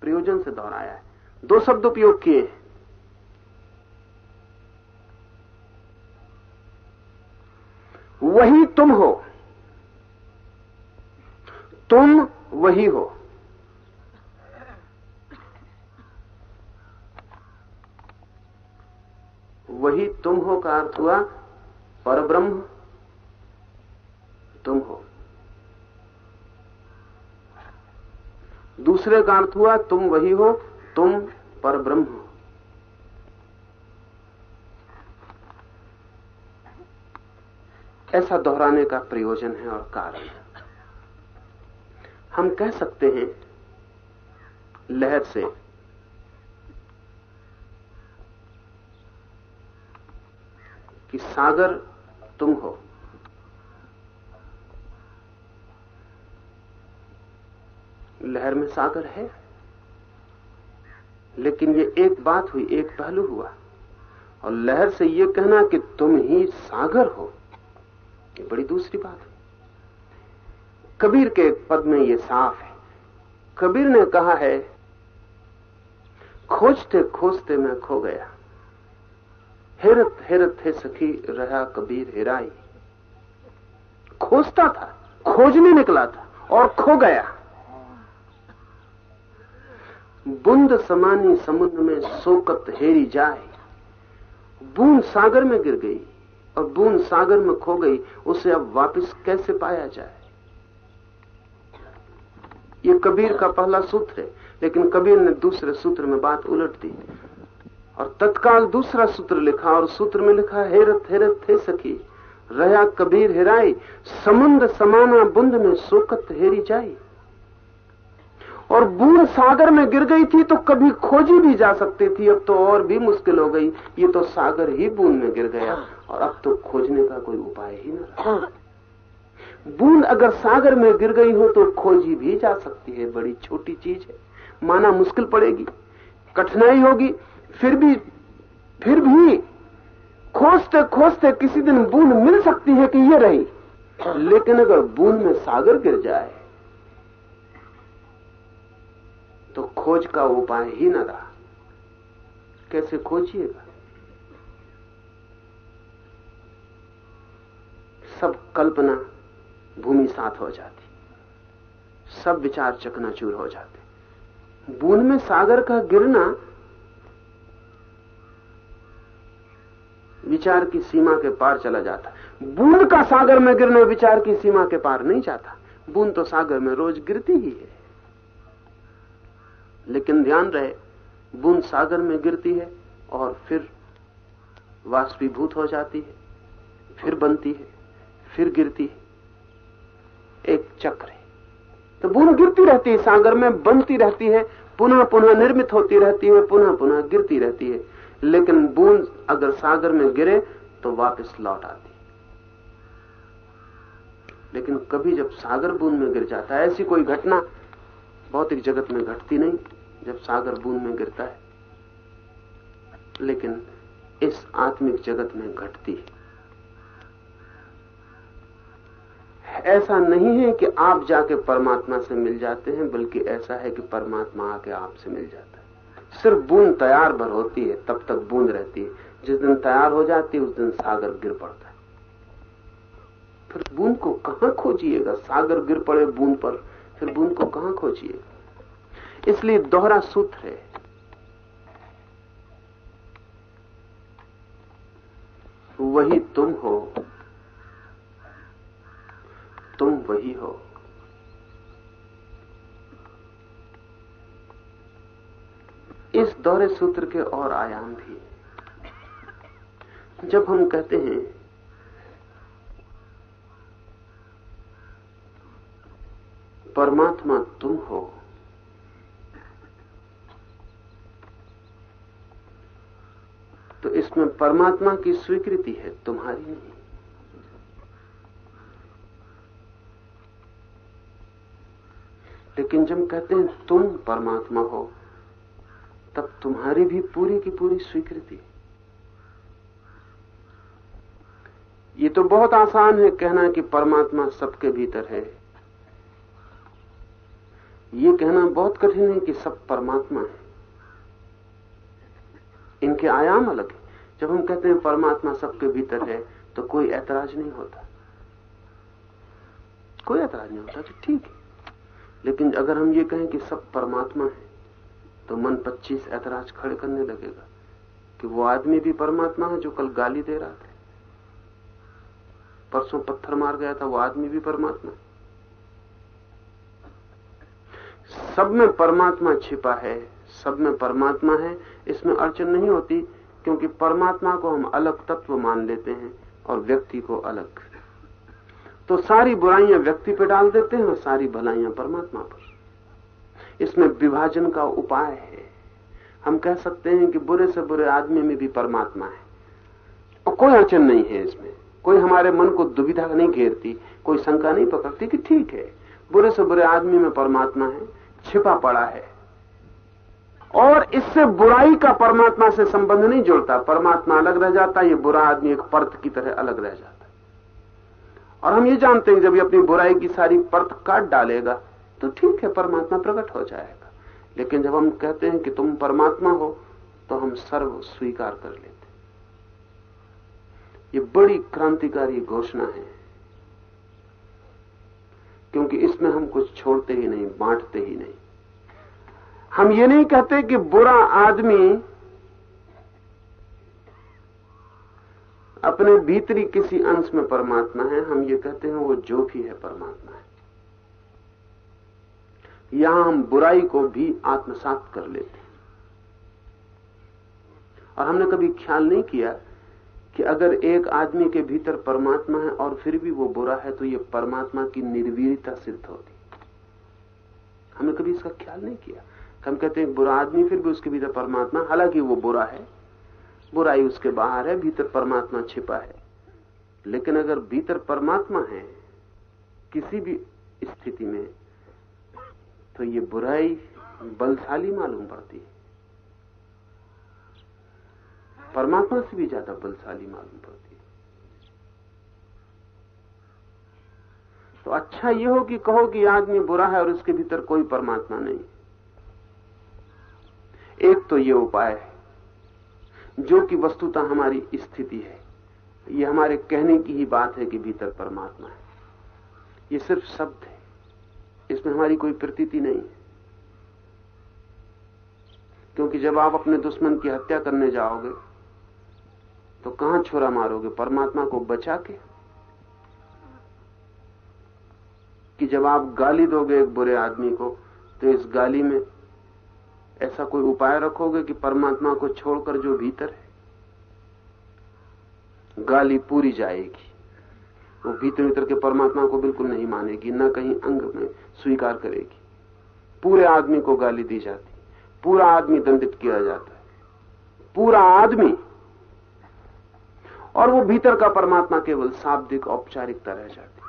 प्रयोजन से दोहराया है। दो शब्द उपयोग किए। वही तुम हो। तुम वही हो। वही तुम हो का अर्थ हुआ परब्रह्म। तुम हो। दूसरे का अर्थ हुआ, तुम वही हो, तुम पर ब्रह्म हो। ऐसा दोहराने का प्रयोजन है और कारण है। हम कह सकते हैं, लहर से कि सागर तुम हो। लहर में सागर है। लेकिन ये एक बात हुई, एक पहलू हुआ। और लहर से ये कहना कि तुम ही सागर हो, ये बड़ी दूसरी बात है कबीर के पद में ये साफ़ है। कबीर ने कहा है खोजते खोजते मैं खो गया। हेरत हेरत है सखी, रहा कबीर हेराई। खोजता था, खोजने निकला था और खो गया। बुंद समानी समुद्र में सोकत हेरी जाए। बूंद सागर में गिर गई और बूंद सागर में खो गई, उसे अब वापस कैसे पाया जाए? ये कबीर का पहला सूत्र है, लेकिन कबीर ने दूसरे सूत्र में बात उलट दी। और तत्काल दूसरा सूत्र लिखा, और सूत्र में लिखा, हेरत हेरत थे सखी रया कबीर, हेराई, समुद्र समाना बुंद में सोकत हेरी जाई। और बूंद सागर में गिर गई थी तो कभी खोजी भी जा सकती थी। अब तो और भी मुश्किल हो गई। ये तो सागर ही बूंद में गिर गया। और अब तो खोजने का कोई उपाय ही न रहा। बूंद अगर सागर में गिर गई हो तो खोजी भी जा सकती है। बड़ी छोटी चीज़ है। माना मुश्किल पड़ेगी। कठिनाई होगी। फिर भी फिर भी खोजते खोजते किसी दिन बूंद मिल सकती है कि ये रही। लेकिन अगर बूंद में सागर गिर जाए तो खोज का उपाय ही न रहा। कैसे खोजिएगा? सब कल्पना भूमि साथ हो जाती। सब विचार चकनाचूर हो जाते। बूंद में सागर का गिरना विचार की सीमा के पार चला जाता। बूंद का सागर में गिरना विचार की सीमा के पार नहीं जाता। बूंद तो सागर में रोज गिरती ही है। लेकिन ध्यान रहे, बूंद सागर में गिरती है और फिर वाष्पीभूत हो जाती है, फिर बनती है, फिर गिरती है। एक चक्र है। तो बूंद गिरती रहती है, सागर में बनती रहती है, पुनः पुनः निर्मित होती रहती है, पुनः पुनः गिरती रहती है। लेकिन बूंद अगर सागर में गिरे तो वापस लौट आती लेकिन कभी जब सागर बूंद में गिर जाता है, ऐसी कोई घटना, भौतिक जगत में घटती नहीं। जब सागर बूंद में गिरता है, लेकिन इस आत्मिक जगत में घटती है। ऐसा नहीं है कि आप जाके परमात्मा से मिल जाते हैं, बल्कि ऐसा है कि परमात्मा आके आपसे मिल जाता है। सिर्फ़ बूंद तैयार भर होती है, तब तक बूंद रहती है। जिस दिन तैयार हो जाती है, उस दिन सागर गिर पड़ता है। फिर बूंद को कहाँ खोजिएगा? सागर गिर पड़े बूंद पर, फिर बूंद को कहाँ खोजिएगा? इसलिए दोहरा सूत्र है। वही तुम हो, तुम वही हो। इस दौरे सूत्र के और आयाम भी जब हम कहते हैं, परमात्मा तुम हो तो इसमें परमात्मा की स्वीकृति है, तुम्हारी नहीं। लेकिन जब कहते हैं तुम परमात्मा हो, तब तुम्हारी भी पूरी की पूरी स्वीकृति। ये तो बहुत आसान है कहना कि परमात्मा सबके भीतर है। ये कहना बहुत कठिन है कि सब परमात्मा है। इनके आयाम अलग है। जब हम कहते हैं परमात्मा सबके भीतर है तो कोई ऐतराज नहीं होता। कोई ऐतराज नहीं होता तो ठीक है। लेकिन अगर हम ये कहें कि सब परमात्मा है तो मन 25 ऐतराज खड़े करने लगेगा कि वो आदमी भी परमात्मा है जो कल गाली दे रहा था। परसों पत्थर मार गया था, वो आदमी भी परमात्मा सब में परमात्मा छिपा है सब में परमात्मा है, इसमें अड़चन नहीं होती, क्योंकि परमात्मा को हम अलग तत्व मान लेते हैं और व्यक्ति को अलग। तो सारी बुराइयाँ व्यक्ति पे डाल देते हैं और सारी भलाइयाँ परमात्मा पर। इसमें विभाजन का उपाय है। हम कह सकते हैं कि बुरे से बुरे आदमी में भी परमात्मा है। और कोई अड़चन नहीं है इसमें। कोई हमारे मन को दुविधा नहीं घेरती, कोई शंका नहीं पकड़ती कि ठीक है, बुरे से बुरे आदमी में परमात्मा है, छिपा पड़ा है। और इससे बुराई का परमात्मा से संबंध नहीं जुड़ता। परमात्मा अलग रह जाता, ये बुरा आदमी एक पर्त की तरह अलग रह जाता और हम ये जानते हैं, जब ये अपनी बुराई की सारी परत काट डालेगा तो ठीक है, परमात्मा प्रकट हो जाएगा। लेकिन जब हम कहते हैं कि तुम परमात्मा हो तो हम सर्व स्वीकार कर लेते ये बड़ी क्रांतिकारी घोषणा है। क्योंकि इसमें हम कुछ छोड़ते ही नहीं, बांटते ही नहीं। हम ये नहीं कहते कि बुरा आदमी अपने भीतरी किसी अंश में परमात्मा है। हम ये कहते हैं वो जो भी है परमात्मा है। यहाँ हम बुराई को भी आत्मसात कर लेते हैं। और हमने कभी ख्याल नहीं किया कि अगर एक आदमी के भीतर परमात्मा है और फिर भी वो बुरा है तो ये परमात्मा की निर्वीरता सिद्ध होती। हमने कभी इसका ख्याल नहीं किया। हम कहते हैं, बुरा आदमी फिर भी उसके भीतर परमात्मा, हालाँकि वो बुरा है, बुराई उसके बाहर है, भीतर परमात्मा छिपा है। लेकिन अगर भीतर परमात्मा है, किसी भी स्थिति में तो ये बुराई बलशाली मालूम पड़ती है। परमात्मा से भी ज़्यादा बलशाली मालूम पड़ती है। तो अच्छा ये हो कि कहो कि आदमी बुरा है और उसके भीतर कोई परमात्मा नहीं। एक तो ये उपाय है, जो कि वस्तुता हमारी स्थिति है। ये हमारे कहने की ही बात है कि भीतर परमात्मा है। ये सिर्फ़ शब्द है। इसमें हमारी कोई प्रतीति नहीं है। क्योंकि जब आप अपने दुश्मन की हत्या करने जाओगे तो कहाँ छोरा मारोगे? परमात्मा को बचा के? कि जब आप गाली दोगे एक बुरे आदमी को तो इस गाली में ऐसा कोई उपाय रखोगे कि परमात्मा को छोड़कर जो भीतर है, गाली पूरी जाएगी। वो भीतर भीतर के परमात्मा को बिल्कुल नहीं मानेगी, न कहीं अंग में स्वीकार करेगी। पूरे आदमी को गाली दी जाती, पूरा आदमी दंडित किया जाता है। पूरा आदमी। और वो भीतर का परमात्मा केवल शाब्दिक औपचारिकता रह जाती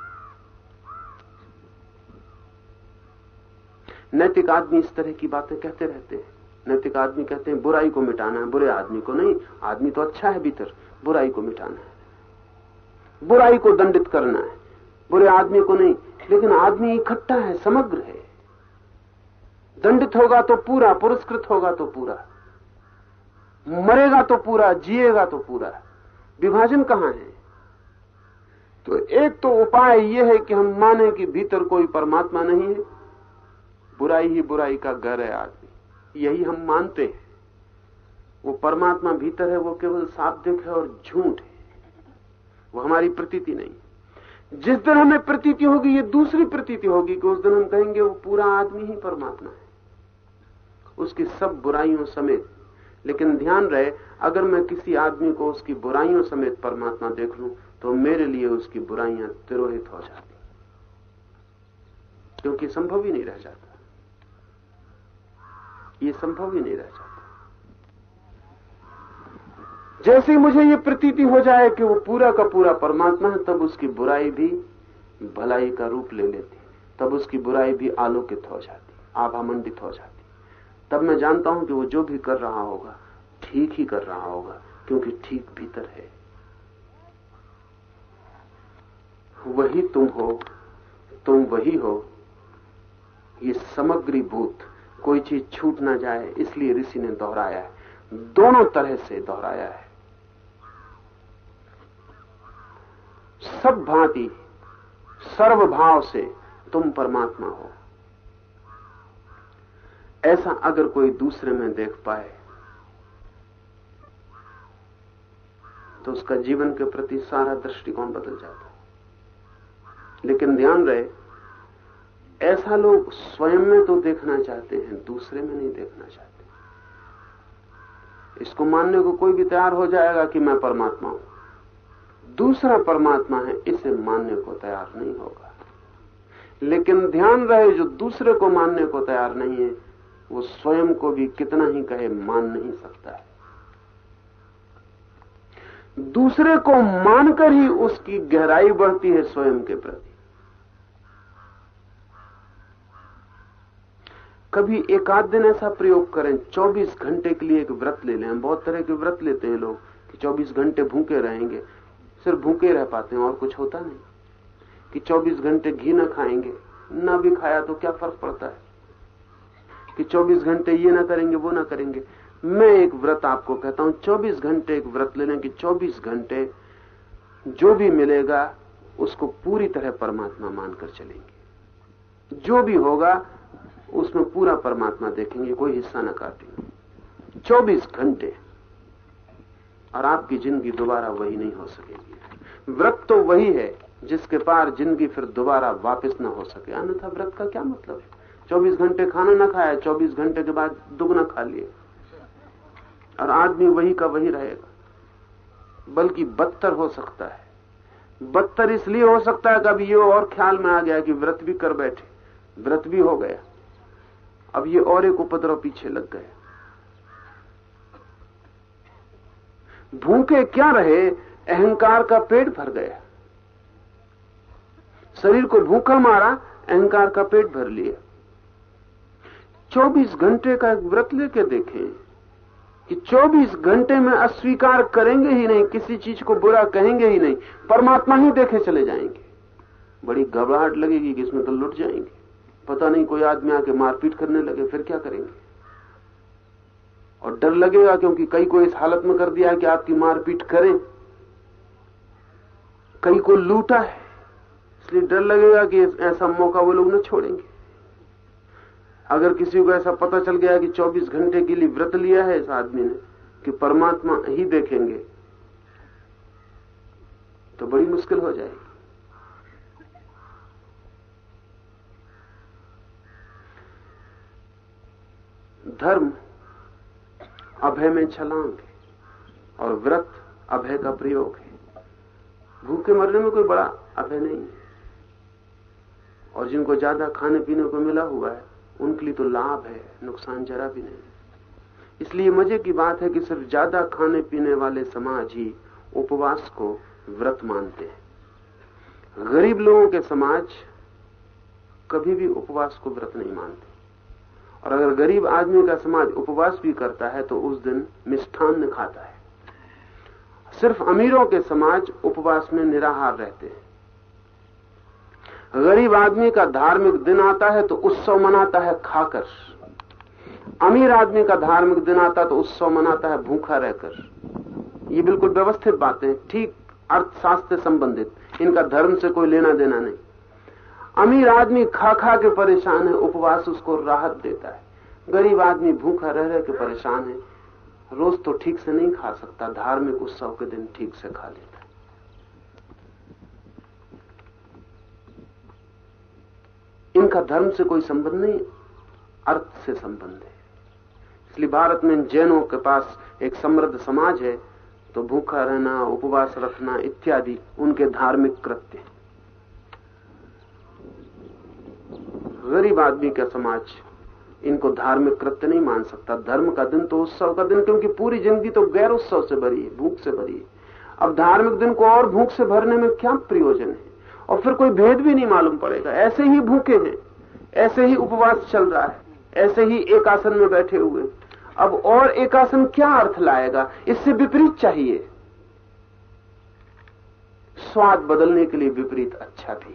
नैतिक आदमी इस तरह की बातें कहते रहते हैं। नैतिक आदमी कहते हैं, बुराई को मिटाना है, बुरे आदमी को नहीं। आदमी तो अच्छा है भीतर, बुराई को मिटाना है। बुराई को दंडित करना है, बुरे आदमी को नहीं। लेकिन आदमी इकट्ठा है, समग्र है। दंडित होगा तो पूरा, पुरस्कृत होगा तो पूरा। मरेगा तो पूरा, जिएगा तो पूरा। विभाजन कहाँ है? तो एक तो उपाय यह है कि हम माने कि भीतर कोई परमात्मा नहीं है। बुराई ही बुराई का घर है आदमी। यही हम मानते हैं। वो परमात्मा भीतर है, वो केवल शाब्दिक है और झूठ है। वो हमारी प्रतीति नहीं। जिस दिन हमें प्रतीति होगी, ये दूसरी प्रतीति होगी कि उस दिन हम कहेंगे वो पूरा आदमी ही परमात्मा है। उसकी सब बुराइयों समेत। लेकिन ध्यान रहे, अगर मैं किसी आदमी को उसकी बुराइयों समेत परमात्मा देख लू तो मेरे लिए उसकी बुराइयाँ तिरोहित हो जाती क्योंकि संभव ही नहीं रह जाता। ये संभव ही नहीं रह जाता। जैसे ही मुझे ये प्रतीति हो जाए कि वो पूरा का पूरा परमात्मा है, तब उसकी बुराई भी भलाई का रूप ले लेती तब उसकी बुराई भी आलोकित हो जाती आभामंडित हो जाती तब मैं जानता हूँ कि वो जो भी कर रहा होगा, ठीक ही कर रहा होगा, क्योंकि ठीक भीतर है। वही तुम हो, तुम वही हो, ये समग्री भूत। कोई चीज़ छूट ना जाए, इसलिए ऋषि ने दोहराया है। दोनों तरह से दोहराया है। सब भांति, सर्वभाव से तुम परमात्मा हो। ऐसा अगर कोई दूसरे में देख पाए तो उसका जीवन के प्रति सारा दृष्टिकोण बदल जाता है। लेकिन ध्यान रहे ऐसा लोग स्वयं में तो देखना चाहते हैं, दूसरे में नहीं देखना चाहते। इसको मानने को कोई भी तैयार हो जाएगा कि मैं परमात्मा हूँ। दूसरा परमात्मा है, इसे मानने को तैयार नहीं होगा। लेकिन ध्यान रहे, जो दूसरे को मानने को तैयार नहीं है, वो स्वयं को भी कितना ही कहे, मान नहीं सकता है। दूसरे को मानकर ही उसकी गहराई बढ़ती है स्वयं के प्रति। कभी एक आध दिन ऐसा प्रयोग करें 24 घंटे के लिए एक व्रत ले लें। बहुत तरह के व्रत लेते हैं लोग कि 24 घंटे भूखे रहेंगे, सिर्फ़ भूखे रह पाते हैं और कुछ होता नहीं। कि 24 घंटे घी ना खाएँगे, ना भी खाया तो क्या फ़र्क पड़ता है? कि 24 घंटे ये ना करेंगे, वो ना करेंगे। मैं एक व्रत आपको कहता हूँ 24 घंटे एक व्रत ले लें कि 24 घंटे जो भी मिलेगा, उसको पूरी तरह परमात्मा मानकर चलेंगे। जो भी होगा उसमें पूरा परमात्मा देखेंगे, कोई हिस्सा न काटेंगे चौबीस घंटे और आपकी ज़िंदगी दोबारा वही नहीं हो सकेगी। व्रत तो वही है जिसके पार ज़िंदगी फिर दोबारा वापस ना हो सके। अन्यथा व्रत का क्या मतलब है? चौबीस घंटे खाना ना खाया, चौबीस घंटे के बाद दुगना खा लिए। और आदमी वही का वही रहेगा। बल्कि बदतर हो सकता है। बदतर इसलिए हो सकता है कभी ये और ख्याल में आ गया कि व्रत भी कर बैठे। व्रत भी हो गया। अब ये और एक उपद्रव पीछे लग गए। भूखे क्या रहे, अहंकार का पेट भर गया। शरीर को भूखा मारा, अहंकार का पेट भर लिया। 24 घंटे का एक व्रत लेके देखें कि 24 घंटे में अस्वीकार करेंगे ही नहीं, किसी चीज़ को बुरा कहेंगे ही नहीं, परमात्मा ही देखे चले जाएँगे। बड़ी घबराहट लगेगी कि इसमें तो लुट जाएँगे। पता नहीं कोई आदमी आके मारपीट करने लगे, फिर क्या करेंगे? और डर लगेगा क्योंकि कई को इस हालत में कर दिया है कि आपकी मारपीट करें। कई को लूटा है, इसलिए डर लगेगा कि ऐसा मौका वो लोग न छोड़ेंगे। अगर किसी को ऐसा पता चल गया कि 24 घंटे के लिए व्रत लिया है इस आदमी ने, कि परमात्मा ही देखेंगे तो बड़ी मुश्किल हो जाएगी। धर्म अभय में छलांग है और व्रत अभय का प्रयोग है। भूखे मरने में कोई बड़ा अभय नहीं है। और जिनको ज़्यादा खाने पीने को मिला हुआ है, उनके लिए तो लाभ है, नुकसान जरा भी नहीं। इसलिए मज़े की बात है कि सिर्फ़ ज़्यादा खाने पीने वाले समाज ही उपवास को व्रत मानते हैं। गरीब लोगों के समाज कभी भी उपवास को व्रत नहीं मानते। और अगर गरीब आदमी का समाज उपवास भी करता है तो उस दिन मिष्ठान खाता है। सिर्फ़ अमीरों के समाज उपवास में निराहार रहते हैं। गरीब आदमी का धार्मिक दिन आता है तो उत्सव मनाता है खाकर। अमीर आदमी का धार्मिक दिन आता तो उत्सव मनाता है भूखा रहकर। ये बिल्कुल व्यवस्थित बातें ठीक अर्थशास्त्र से संबंधित। इनका धर्म से कोई लेना देना नहीं। अमीर आदमी खा खा के परेशान है, उपवास उसको राहत देता है। गरीब आदमी भूखा रह रह के परेशान है। रोज तो ठीक से नहीं खा सकता, धार्मिक उत्सव के दिन ठीक से खा लेता है। इनका धर्म से कोई संबंध नहीं, अर्थ से संबंध है। इसलिए भारत में जैनों के पास एक समृद्ध समाज है तो भूखा रहना, उपवास रखना इत्यादि उनके धार्मिक कृत्य गरीब आदमी का समाज इनको धार्मिक कृत्य नहीं मान सकता। धर्म का दिन तो उत्सव का दिन, क्योंकि पूरी ज़िंदगी तो गैर उत्सव से भरी है, भूख से भरी है। अब धार्मिक दिन को और भूख से भरने में क्या प्रयोजन है? और फिर कोई भेद भी नहीं मालूम पड़ेगा। ऐसे ही भूखे हैं, ऐसे ही उपवास चल रहा है, ऐसे ही एक आसन में बैठे हुए। अब और एक आसन क्या अर्थ लाएगा? इससे विपरीत चाहिए। स्वाद बदलने के लिए विपरीत अच्छा भी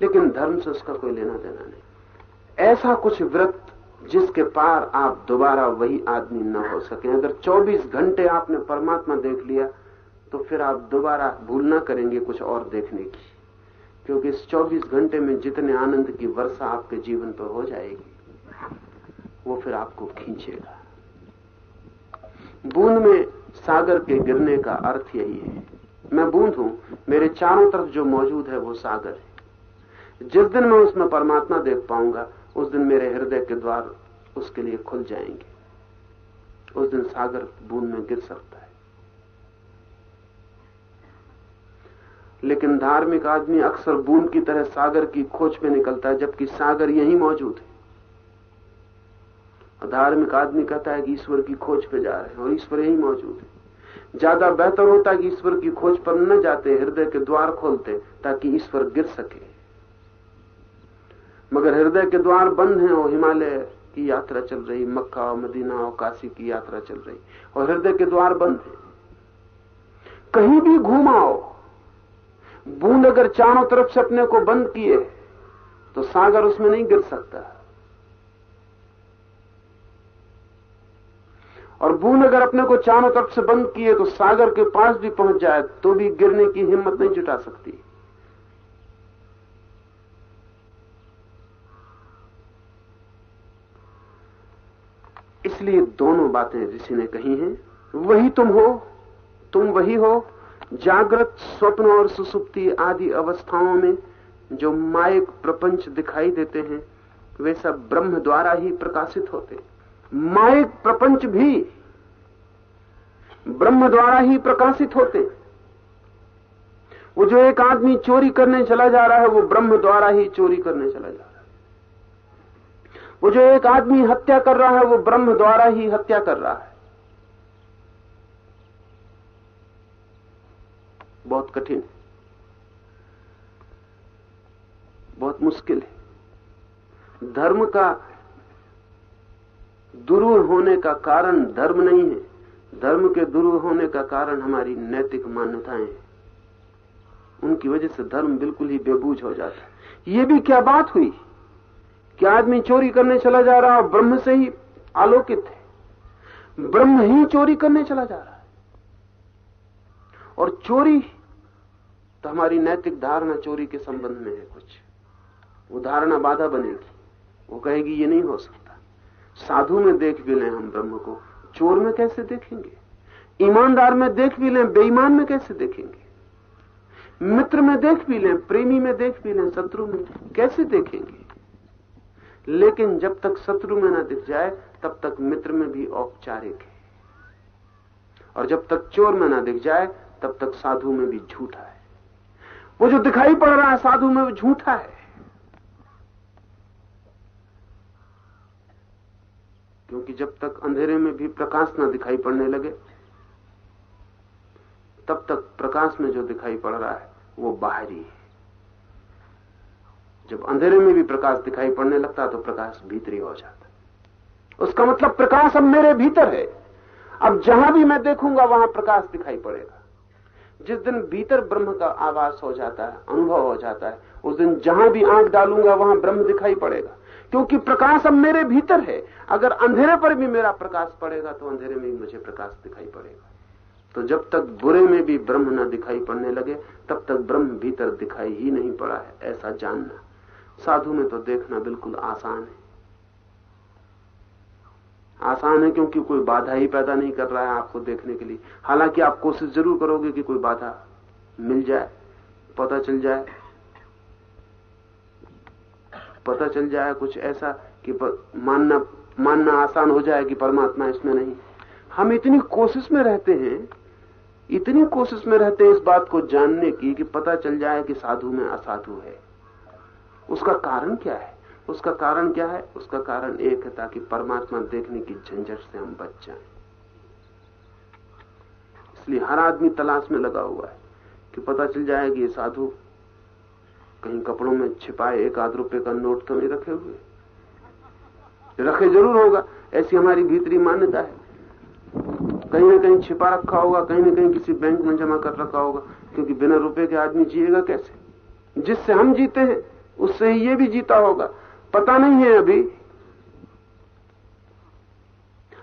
लेकिन धर्म से उसका कोई लेना देना नहीं। ऐसा कुछ व्रत जिसके पार आप दोबारा वही आदमी न हो सके। अगर 24 घंटे आपने परमात्मा देख लिया तो फिर आप दोबारा भूल ना करेंगे कुछ और देखने की। क्योंकि इस 24 घंटे में जितने आनंद की वर्षा आपके जीवन पर हो जाएगी, वो फिर आपको खींचेगा। बूंद में सागर के गिरने का अर्थ यही है। मैं बूंद हूँ, मेरे चारों तरफ़ जो मौजूद है वो सागर है। जिस दिन मैं उसमें परमात्मा देख पाऊँगा, उस दिन मेरे हृदय के द्वार उसके लिए खुल जाएँगे। उस दिन सागर बूंद में गिर सकता है। लेकिन धार्मिक आदमी अक्सर बूंद की तरह सागर की खोज में निकलता है, जबकि सागर यही मौजूद है। धार्मिक आदमी कहता है कि ईश्वर की खोज पे जा रहे हैं और ईश्वर यही मौजूद है। ज़्यादा बेहतर होता है कि ईश्वर की खोज पर न जाते, हृदय के द्वार खोलते, ताकि ईश्वर गिर सके। मगर हृदय के द्वार बंद हैं और हिमालय की यात्रा चल रही, मक्का और मदीना और काशी की यात्रा चल रही, और हृदय के द्वार बंद है। कहीं भी घूमाओ बूंद अगर चारों तरफ़ से अपने को बंद किए तो सागर उसमें नहीं गिर सकता। और बूंद अगर अपने को चारों तरफ़ से बंद किए तो सागर के पास भी पहुँच जाए तो भी गिरने की हिम्मत नहीं जुटा सकती। इसलिए दोनों बातें ऋषि ने कही हैं। वही तुम हो, तुम वही हो। जागृत, स्वप्न और सुसुप्ति आदि अवस्थाओं में जो मायक प्रपंच दिखाई देते हैं, वे सब ब्रह्म द्वारा ही प्रकाशित होते मायक प्रपंच भी ब्रह्म द्वारा ही प्रकाशित होते वो जो एक आदमी चोरी करने चला जा रहा है, वो ब्रह्म द्वारा ही चोरी करने चला जा रहा है। वो जो एक आदमी हत्या कर रहा है, वो ब्रह्म द्वारा ही हत्या कर रहा है। बहुत कठिन है। बहुत मुश्किल है। धर्म का दुरूह होने का कारण धर्म नहीं है। धर्म के दूर होने का कारण हमारी नैतिक मान्यताएँ हैं। उनकी वजह से धर्म बिल्कुल ही बेबूज हो जाता है। ये भी क्या बात हुई? कि आदमी चोरी करने चला जा रहा ब्रह्म से ही आलोकित है। ब्रह्म ही चोरी करने चला जा रहा है। और चोरी तो हमारी नैतिक धारणा चोरी के संबंध में है कुछ। वो धारणा बाधा बनेगी। वो कहेगी, ये नहीं हो सकता। साधु में देख भी लें हम ब्रह्म को। चोर में कैसे देखेंगे? ईमानदार में देख भी लें, बेईमान में कैसे देखेंगे? मित्र में देख भी लें, प्रेमी में देख भी लें, शत्रु में कैसे देखेंगे? लेकिन जब तक शत्रु में ना दिख जाए, तब तक मित्र में भी औपचारिक है। और जब तक चोर में ना दिख जाए, तब तक साधु में भी झूठा है। वो जो दिखाई पड़ रहा है, साधु में वो झूठा है। क्योंकि जब तक अंधेरे में भी प्रकाश ना दिखाई पड़ने लगे, तब तक प्रकाश में जो दिखाई पड़ रहा है, वो बाहरी है। जब अंधेरे में भी प्रकाश दिखाई पड़ने लगता तो प्रकाश भीतरी हो जाता। उसका मतलब प्रकाश अब मेरे भीतर है। अब जहाँ भी मैं देखूँगा, वहाँ प्रकाश दिखाई पड़ेगा। जिस दिन भीतर ब्रह्म का आवास हो जाता है, अनुभव हो जाता है, उस दिन जहाँ भी आँख डालूँगा, वहाँ ब्रह्म दिखाई पड़ेगा। क्योंकि प्रकाश अब मेरे भीतर है। अगर अंधेरे पर भी मेरा प्रकाश पड़ेगा तो अंधेरे में भी मुझे प्रकाश दिखाई पड़ेगा। तो जब तक बुरे में भी ब्रह्म न दिखाई पड़ने लगे, तब तक ब्रह्म भीतर दिखाई ही नहीं पड़ा है, ऐसा जानना। साधु में तो देखना बिल्कुल आसान है। आसान है क्योंकि कोई बाधा ही पैदा नहीं कर रहा है आपको देखने के लिए। हालाँकि आप कोशिश ज़रूर करोगे कि कोई बाधा मिल जाए, पता चल जाए। पता चल जाए कुछ ऐसा कि मानना मानना आसान हो जाए कि परमात्मा इसमें नहीं हम इतनी कोशिश में रहते हैं, इतनी कोशिश में रहते हैं इस बात को जानने की कि पता चल जाए कि साधु में असाधु है। उसका कारण क्या है? उसका कारण क्या है? उसका कारण एक है ताकि परमात्मा देखने की झंझट से हम बच जाएँ। इसलिए हर आदमी तलाश में लगा हुआ है कि पता चल जाए कि ये साधु कहीं कपड़ों में छिपाए एक आध रुपए का नोट तो नहीं रखे हुए। रखे ज़रूर होगा, ऐसी हमारी भीतरी मान्यता है। कहीं ना कहीं छिपा रखा होगा, कहीं ना कहीं किसी बैंक में जमा कर रखा होगा, क्योंकि बिना रुपए के आदमी जिएगा कैसे? जिससे हम जीते हैं। उससे ये भी जीता होगा। पता नहीं है अभी।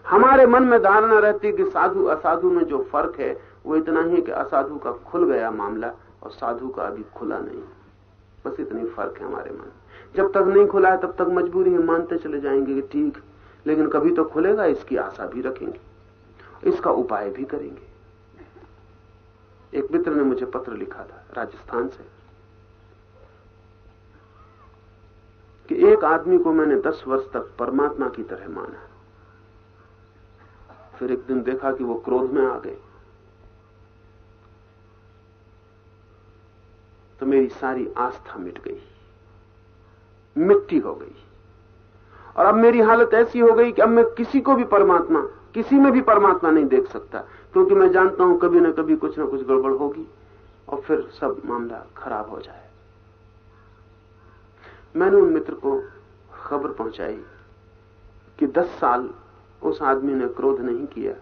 हमारे मन में धारणा रहती कि साधु असाधु में जो फ़र्क है, वो इतना ही कि असाधु का खुल गया मामला और साधु का अभी खुला नहीं। बस इतनी फ़र्क है हमारे मन जब तक नहीं खुला है, तब तक मजबूरी है मानते चले जाएँगे कि ठीक। लेकिन कभी तो खुलेगा, इसकी आशा भी रखेंगे। इसका उपाय भी करेंगे। एक मित्र ने मुझे पत्र लिखा था, राजस्थान से। कि एक आदमी को मैंने दस वर्ष तक परमात्मा की तरह माना। फिर एक दिन देखा कि वो क्रोध में आ गए। तो मेरी सारी आस्था मिट गई। मिट्टी हो गई। और अब मेरी हालत ऐसी हो गई कि अब मैं किसी को भी परमात्मा, किसी में भी परमात्मा नहीं देख सकता, क्योंकि मैं जानता हूँ कभी ना कभी कुछ ना कुछ गड़बड़ होगी और फिर सब मामला खराब हो जाए मैंने उन मित्र को खबर पहुंचाई कि दस साल उस आदमी ने क्रोध नहीं किया।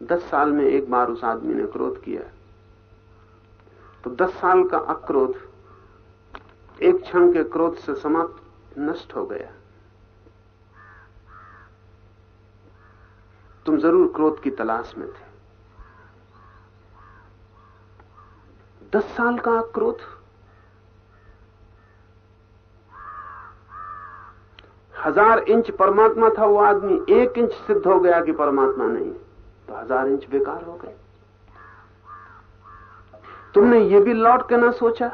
दस साल में एक बार उस आदमी ने क्रोध किया। तो दस साल का अक्रोध एक क्षण के क्रोध से समाप्त नष्ट हो गया। तुम ज़रूर क्रोध की तलाश में थे। दस साल का क्रोध हज़ार इंच परमात्मा था वो आदमी, एक इंच सिद्ध हो गया कि परमात्मा नहीं। तो हज़ार इंच बेकार हो गए। तुमने ये भी लौट के ना सोचा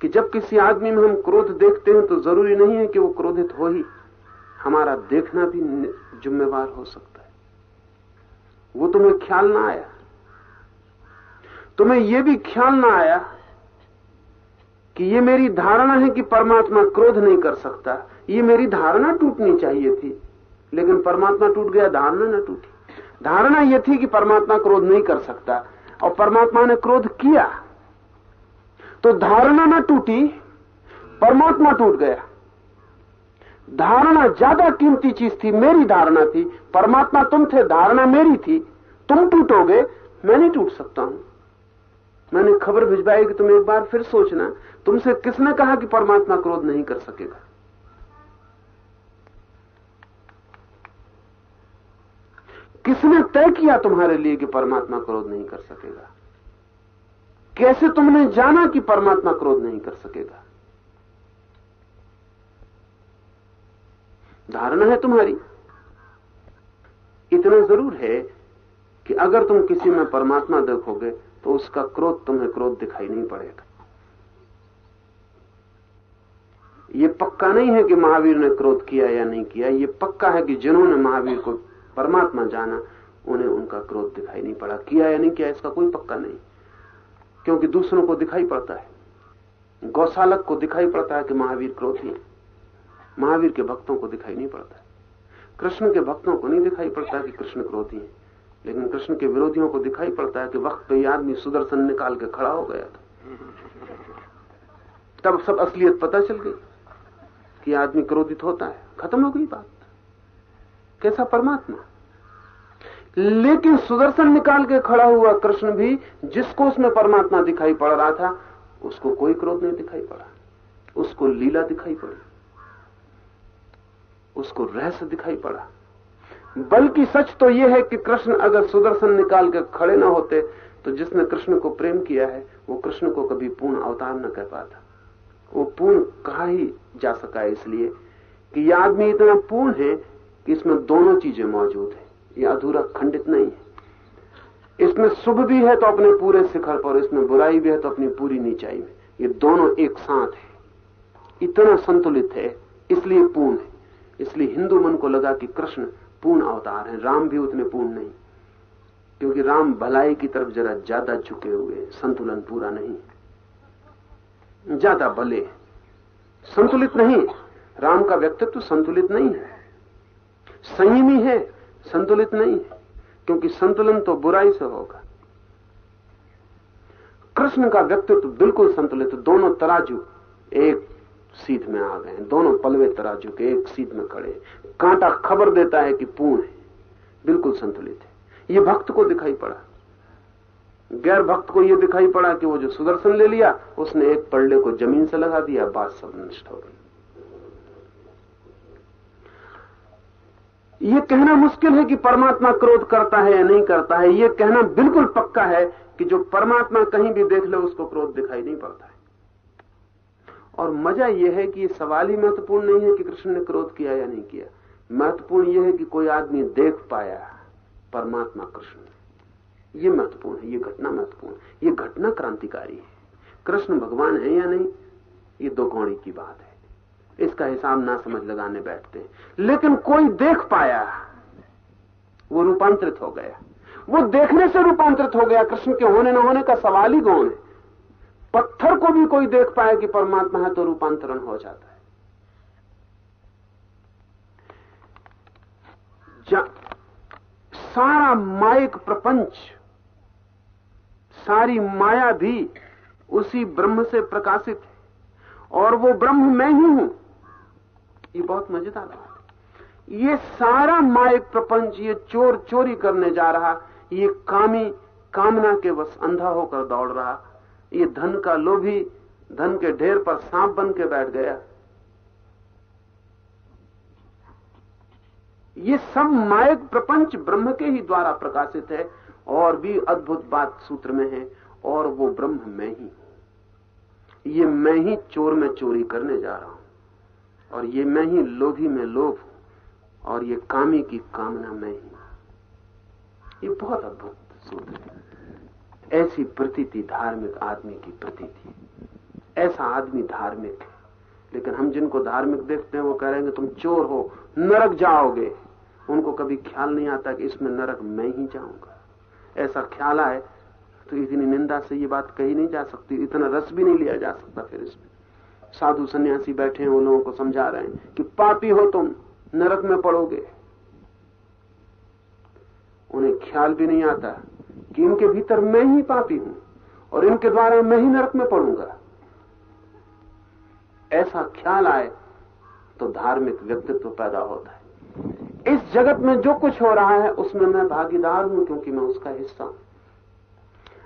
कि जब किसी आदमी में हम क्रोध देखते हैं तो ज़रूरी नहीं है कि वो क्रोधित हो ही। हमारा देखना भी जिम्मेवार हो सकता है। वो तुम्हें ख्याल ना आया। तुम्हें यह भी ख्याल ना आया कि ये मेरी धारणा है कि परमात्मा क्रोध नहीं कर सकता। ये मेरी धारणा टूटनी चाहिए थी। लेकिन परमात्मा टूट गया, धारणा ना टूटी। धारणा यह थी कि परमात्मा क्रोध नहीं कर सकता। और परमात्मा ने क्रोध किया। तो धारणा ना टूटी, परमात्मा टूट गया। धारणा ज़्यादा कीमती चीज़ थी, मेरी धारणा थी। परमात्मा तुम थे, धारणा मेरी थी। तुम टूटोगे, मैं नहीं टूट सकता हूँ। मैंने खबर भिजवाई कि तुम एक बार फिर सोचना, तुमसे किसने कहा कि परमात्मा क्रोध नहीं कर सकेगा? किसने तय किया तुम्हारे लिए कि परमात्मा क्रोध नहीं कर सकेगा? कैसे तुमने जाना कि परमात्मा क्रोध नहीं कर सकेगा? धारणा है तुम्हारी। इतना ज़रूर है कि अगर तुम किसी में परमात्मा देखोगे तो उसका क्रोध तुम्हें क्रोध दिखाई नहीं पड़ेगा। ये पक्का नहीं है कि महावीर ने क्रोध किया या नहीं किया, ये पक्का है कि जिन्होंने महावीर को परमात्मा जाना, उन्हें उनका क्रोध दिखाई नहीं पड़ा। किया या नहीं किया, इसका कोई पक्का नहीं। क्योंकि दूसरों को दिखाई पड़ता है। गौशालक को दिखाई पड़ता है कि महावीर क्रोधी है। महावीर के भक्तों को दिखाई नहीं पड़ता। कृष्ण के भक्तों को नहीं दिखाई पड़ता कि कृष्ण क्रोधी है। लेकिन कृष्ण के विरोधियों को दिखाई पड़ता है कि वक्त पे आदमी सुदर्शन निकाल के खड़ा हो गया था। तब सब असलियत पता चल गई कि आदमी क्रोधित होता है। खत्म हो गई बात। कैसा परमात्मा? लेकिन सुदर्शन निकाल के खड़ा हुआ कृष्ण भी, जिसको उसमें परमात्मा दिखाई पड़ रहा था, उसको कोई क्रोध नहीं दिखाई पड़ा। उसको लीला दिखाई पड़ी। उसको रहस्य दिखाई पड़ा। बल्कि सच तो यह है कि कृष्ण अगर सुदर्शन निकाल के खड़े ना होते तो जिसने कृष्ण को प्रेम किया है, वो कृष्ण को कभी पूर्ण अवतार न कह पाता। वो पूर्ण कहा ही जा सका है इसलिए कि यह आदमी इतना पूर्ण है कि इसमें दोनों चीज़ें मौजूद है। ये अधूरा खंडित नहीं है। इसमें शुभ भी है तो अपने पूरे शिखर पर इसमें बुराई भी है तो अपनी पूरी नीचाई में। ये दोनों एक साथ है। इतना संतुलित है, इसलिए पूर्ण है। इसलिए हिंदू मन को लगा कि कृष्ण पूर्ण अवतार है। राम भी उतने पूर्ण नहीं। क्योंकि राम भलाई की तरफ़ जरा ज़्यादा झुके हुए संतुलन पूरा नहीं। ज़्यादा भले संतुलित नहीं। राम का व्यक्तित्व संतुलित नहीं है। संयमी है, संतुलित नहीं है। क्योंकि संतुलन तो बुराई से होगा। कृष्ण का व्यक्तित्व बिल्कुल संतुलित, दोनों तराजू, एक सीध में आ गए दोनों पलवे तराजू के एक सीध में खड़े कांटा खबर देता है कि पूर्ण है। बिल्कुल संतुलित है। ये भक्त को दिखाई पड़ा। गैर भक्त को यह दिखाई पड़ा कि वो जो सुदर्शन ले लिया, उसने एक पल्ले को ज़मीन से लगा दिया, बात सब नष्ट हो गई। ये कहना मुश्किल है कि परमात्मा क्रोध करता है या नहीं करता है। ये कहना बिल्कुल पक्का है कि जो परमात्मा कहीं भी देख ले, उसको क्रोध दिखाई नहीं पड़ता। और मज़ा यह है कि ये सवाल ही महत्वपूर्ण नहीं है कि कृष्ण ने क्रोध किया या नहीं किया। महत्वपूर्ण यह है कि कोई आदमी देख पाया परमात्मा कृष्ण। ये महत्वपूर्ण है, ये घटना महत्वपूर्ण ये घटना क्रांतिकारी है। कृष्ण भगवान है या नहीं, ये दो कौड़ी की बात है। इसका हिसाब ना समझ लगाने बैठते लेकिन कोई देख पाया, वो रूपांतरित हो गया। वो देखने से रूपांतरित हो गया। कृष्ण के होने न होने का सवाल ही गौण है। पत्थर को भी कोई देख पाए कि परमात्मा है तो रूपांतरण हो जाता है। सारा माइक प्रपंच, सारी माया भी उसी ब्रह्म से प्रकाशित है। और वो ब्रह्म मैं ही हूँ। ये बहुत मज़ेदार बात ये सारा माइक प्रपंच, ये चोर चोरी करने जा रहा, ये कामी, कामना के बस अंधा होकर दौड़ रहा ये धन का लोभी धन के ढेर पर सांप बन के बैठ गया। ये सब मायक प्रपंच ब्रह्म के ही द्वारा प्रकाशित है, और भी अद्भुत बात सूत्र में है, और वो ब्रह्म मैं ही ये मैं ही चोर में चोरी करने जा रहा हूँ, और ये मैं ही लोभी में लोभ और ये कामी की कामना मैं ही। ये बहुत अद्भुत सूत्र है। ऐसी प्रतीति धार्मिक आदमी की प्रतीति ऐसा आदमी धार्मिक है। लेकिन हम जिनको धार्मिक देखते हैं, वो कह रहे हैं तुम चोर हो, नरक जाओगे। उनको कभी ख्याल नहीं आता कि इसमें नरक मैं ही जाऊँगा। ऐसा ख्याल आए तो इतनी निंदा से ये बात कही नहीं जा सकती, इतना रस भी नहीं लिया जा सकता फिर इसमें। साधु सन्यासी बैठे हैं उन लोगों को समझा रहे हैं कि पापी हो तुम, नरक में पड़ोगे। उन्हें ख्याल भी नहीं आता। कि इनके भीतर मैं ही पापी हूँ और इनके द्वारा मैं ही नरक में पड़ूँगा। ऐसा ख्याल आए तो धार्मिक व्यक्तित्व पैदा होता है। इस जगत में जो कुछ हो रहा है, उसमें मैं भागीदार हूँ क्योंकि मैं उसका हिस्सा हूँ।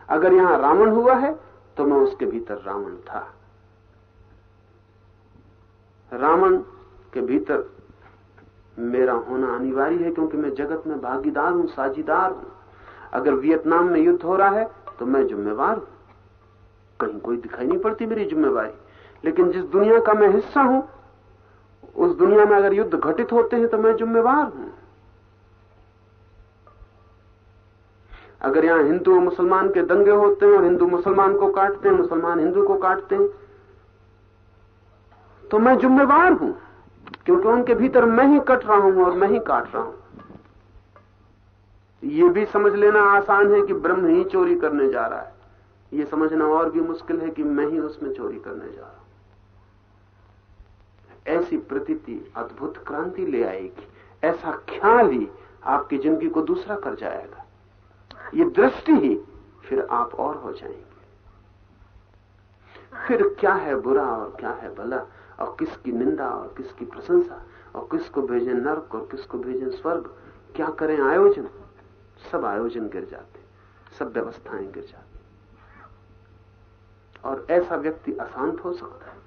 अगर यहाँ रावण हुआ है तो मैं उसके भीतर रावण था। रावण के भीतर मेरा होना अनिवार्य है क्योंकि मैं जगत में भागीदार हूँ, साझीदार हूँ। अगर वियतनाम में युद्ध हो रहा है तो मैं जिम्मेवार हूँ। कहीं कोई दिखाई नहीं पड़ती मेरी जिम्मेवारी। लेकिन जिस दुनिया का मैं हिस्सा हूँ, उस दुनिया में अगर युद्ध घटित होते हैं तो मैं जिम्मेवार हूँ। अगर यहाँ हिंदू और मुसलमान के दंगे होते हैं और हिंदू मुसलमान को काटते हैं, मुसलमान हिंदू को काटते हैं तो मैं जिम्मेवार हूँ, क्योंकि उनके भीतर मैं ही कट रहा हूँ और मैं ही काट रहा हूँ। ये भी समझ लेना आसान है कि ब्रह्म ही चोरी करने जा रहा है। ये समझना और भी मुश्किल है कि मैं ही उसमें चोरी करने जा रहा हूँ। ऐसी प्रतीति, अद्भुत क्रांति ले आएगी। ऐसा ख्याल ही आपकी ज़िंदगी को दूसरा कर जाएगा। ये दृष्टि ही फिर आप और हो जाएँगे। फिर क्या है बुरा और क्या है भला? और किसकी निंदा और किसकी प्रशंसा? और किसको भेजें नर्क और किसको भेजें स्वर्ग? क्या करें आयोजन? सब आयोजन गिर जाते, सब व्यवस्थाएँ गिर जाती। और ऐसा व्यक्ति अशांत हो सकता है,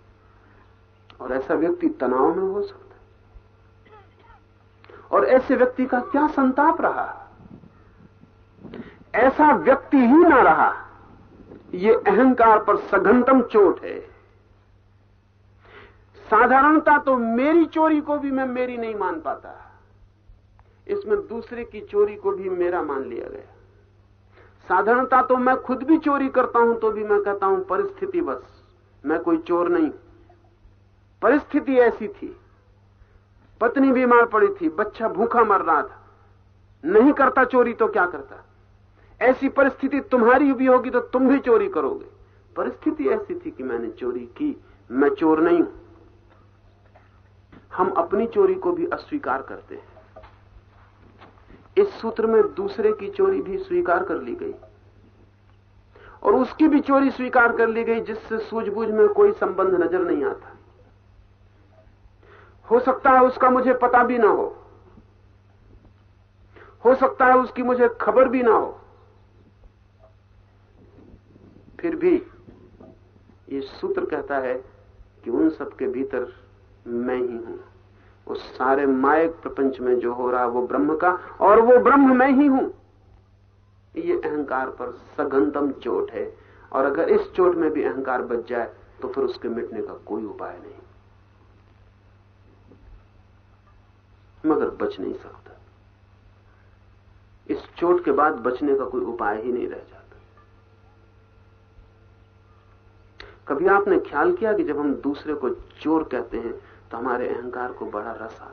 और ऐसा व्यक्ति तनाव में हो सकता है। और ऐसे व्यक्ति का क्या संताप रहा? ऐसा व्यक्ति ही ना रहा। ये अहंकार पर सघनतम चोट है। साधारणता तो मेरी चोरी को भी मैं मेरी नहीं मान पाता। इसमें दूसरे की चोरी को भी मेरा मान लिया गया। साधारणता तो मैं खुद भी चोरी करता हूँ तो भी मैं कहता हूँ, परिस्थिति बस। मैं कोई चोर नहीं। परिस्थिति ऐसी थी। पत्नी बीमार पड़ी थी, बच्चा भूखा मर रहा था। नहीं करता चोरी तो क्या करता? ऐसी परिस्थिति तुम्हारी भी होगी तो तुम भी चोरी करोगे। परिस्थिति ऐसी थी कि मैंने चोरी की। मैं चोर नहीं हूँ। हम अपनी चोरी को भी अस्वीकार करते हैं। इस सूत्र में दूसरे की चोरी भी स्वीकार कर ली गई। और उसकी भी चोरी स्वीकार कर ली गई, जिससे सूझबूझ में कोई संबंध नज़र नहीं आता। हो सकता है उसका मुझे पता भी ना हो। हो सकता है उसकी मुझे खबर भी ना हो। फिर भी ये सूत्र कहता है कि उन सबके भीतर मैं ही हूँ। उस सारे मायक प्रपंच में जो हो रहा है, वो ब्रह्म का, और वो ब्रह्म मैं ही हूँ। ये अहंकार पर सघनतम चोट है। और अगर इस चोट में भी अहंकार बच जाए तो फिर उसके मिटने का कोई उपाय नहीं। मगर बच नहीं सकता। इस चोट के बाद बचने का कोई उपाय ही नहीं रह जाता। कभी आपने ख्याल किया कि जब हम दूसरे को चोर कहते हैं तो हमारे अहंकार को बड़ा रस आता है।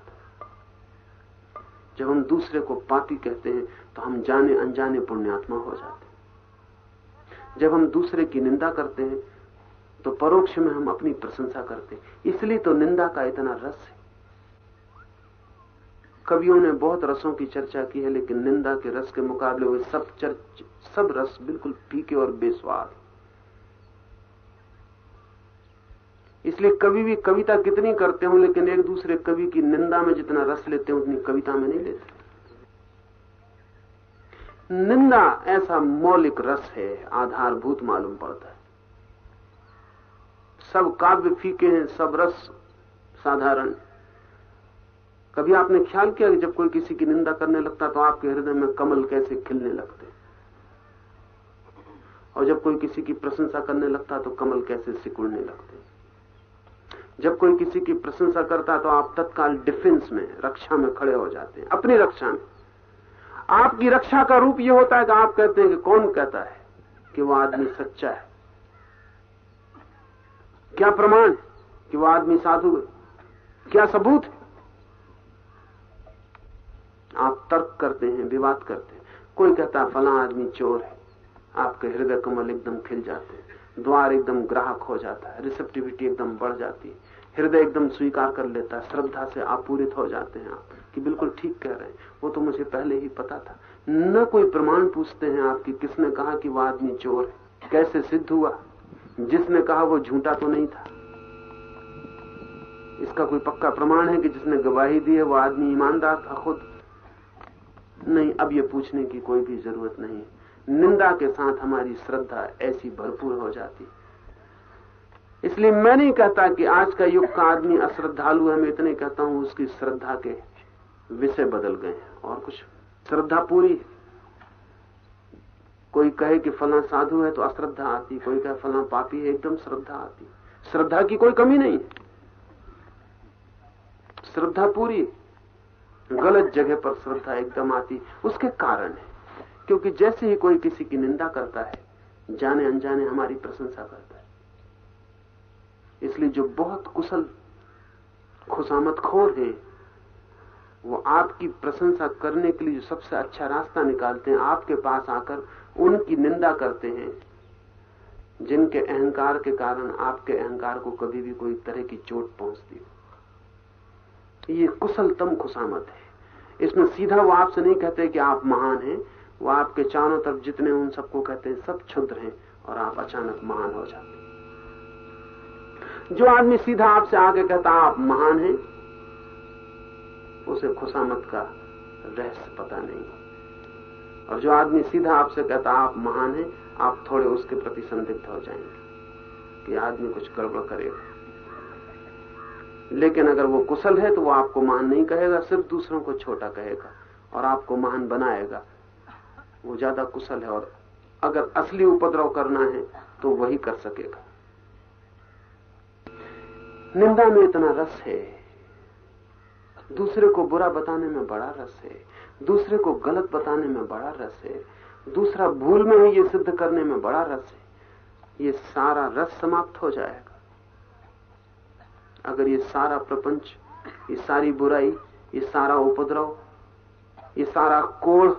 जब हम दूसरे को पापी कहते हैं तो हम जाने अनजाने पुण्यात्मा हो जाते हैं। जब हम दूसरे की निंदा करते हैं तो परोक्ष में हम अपनी प्रशंसा करते हैं। इसलिए तो निंदा का इतना रस है। कवियों ने बहुत रसों की चर्चा की है, लेकिन निंदा के रस के मुकाबले हुए सब चर्च, सब रस बिल्कुल फीके और बेस्वाद इसलिए कभी भी कविता कितनी करते हो, लेकिन एक दूसरे कवि की निंदा में जितना रस लेते हैं, उतनी कविता में नहीं लेते। निंदा ऐसा मौलिक रस है, आधारभूत मालूम पड़ता है। सब काव्य फीके हैं, सब रस साधारण। कभी आपने ख्याल किया कि जब कोई किसी की निंदा करने लगता तो आपके हृदय में कमल कैसे खिलने लगते? और जब कोई किसी की प्रशंसा करने लगता तो कमल कैसे सिकुड़ने लगते? जब कोई किसी की प्रशंसा करता है तो आप तत्काल डिफेंस में, रक्षा में खड़े हो जाते हैं, अपनी रक्षा में। आपकी रक्षा का रूप यह होता है कि आप कहते हैं कि कौन कहता है कि वो आदमी सच्चा है। क्या प्रमाण कि वो आदमी साधु है? क्या सबूत है? आप तर्क करते हैं, विवाद करते हैं। कोई कहता है, फला आदमी चोर है। आपके हृदय कमल एकदम खिल जाते हैं। द्वार एकदम ग्राहक हो जाता है। रिसेप्टिविटी एकदम बढ़ जाती है। हृदय एकदम स्वीकार कर लेता है, श्रद्धा से आपूरित हो जाते हैं आप, कि बिल्कुल ठीक कह रहे हैं। वो तो मुझे पहले ही पता था। न कोई प्रमाण पूछते हैं आपकी किसने कहा कि वह आदमी चोर है। कैसे सिद्ध हुआ? जिसने कहा वो झूठा तो नहीं था। इसका कोई पक्का प्रमाण है कि जिसने गवाही दी है, वो आदमी ईमानदार था खुद? नहीं, अब ये पूछने की कोई भी ज़रूरत नहीं। निंदा के साथ हमारी श्रद्धा ऐसी भरपूर हो जाती इसलिए मैं नहीं कहता कि आज का युग का आदमी अश्रद्धालु है, मैं इतने कहता हूँ उसकी श्रद्धा के विषय बदल गए और कुछ श्रद्धा पूरी कोई कहे कि फला साधु है तो अश्रद्धा आती, कोई कहे फला पापी है, एकदम श्रद्धा आती। श्रद्धा की कोई कमी नहीं श्रद्धा पूरी गलत जगह पर श्रद्धा एकदम आती। उसके कारण है, क्योंकि जैसे ही कोई किसी की निंदा करता है जाने अनजाने हमारी प्रशंसा करता है। इसलिए जो बहुत कुशल खुशामत खोर है, वो आपकी प्रशंसा करने के लिए जो सबसे अच्छा रास्ता निकालते हैं, आपके पास आकर उनकी निंदा करते हैं, जिनके अहंकार के कारण आपके अहंकार को कभी भी कोई तरह की चोट पहुँचती हो। ये कुशलतम खुशामत है। इसमें सीधा वो आपसे नहीं कहते कि आप महान हैं, वो आपके चारों तरफ़ जितने उन सबको कहते हैं सब क्षुद्र हैं और आप अचानक महान हो जाते जो आदमी सीधा आपसे आगे कहता, आप महान हैं, उसे खुशामत का रहस्य पता नहीं। और जो आदमी सीधा आपसे कहता, आप महान हैं, आप थोड़े उसके प्रति संदिग्ध हो जाएँगे कि आदमी कुछ गड़बड़ करेगा। लेकिन अगर वो कुशल है तो वो आपको महान नहीं कहेगा, सिर्फ़ दूसरों को छोटा कहेगा और आपको महान बनाएगा। वो ज़्यादा कुशल है और अगर असली उपद्रव करना है तो वही कर सकेगा। निंदा में इतना रस है। दूसरे को बुरा बताने में बड़ा रस है। दूसरे को गलत बताने में बड़ा रस है। दूसरा भूल में है ये सिद्ध करने में बड़ा रस है। ये सारा रस समाप्त हो जाएगा। अगर ये सारा प्रपंच, ये सारी बुराई, ये सारा उपद्रव, ये सारा कोड़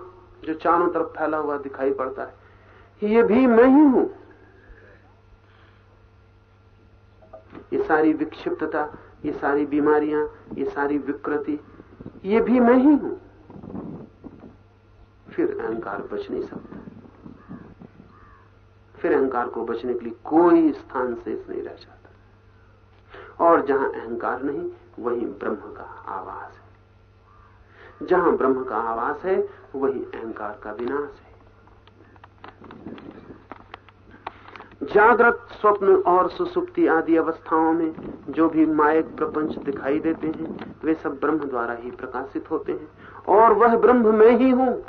जो चारों तरफ़ फैला हुआ दिखाई पड़ता है, ये भी मैं ही हूँ। ये सारी विक्षिप्तता, ये सारी बीमारियाँ, ये सारी विकृति, ये भी मैं ही हूँ। फिर अहंकार बच नहीं सकता। फिर अहंकार को बचने के लिए कोई स्थान शेष नहीं रह जाता। और जहाँ अहंकार नहीं, वहीं ब्रह्म का आवास है। जहाँ ब्रह्म का आवास है, वही अहंकार का विनाश है। जागृत स्वप्न और सुसुप्ति आदि अवस्थाओं में जो भी मायक प्रपंच दिखाई देते हैं, वे सब ब्रह्म द्वारा ही प्रकाशित होते हैं। और वह ब्रह्म में ही हूँ।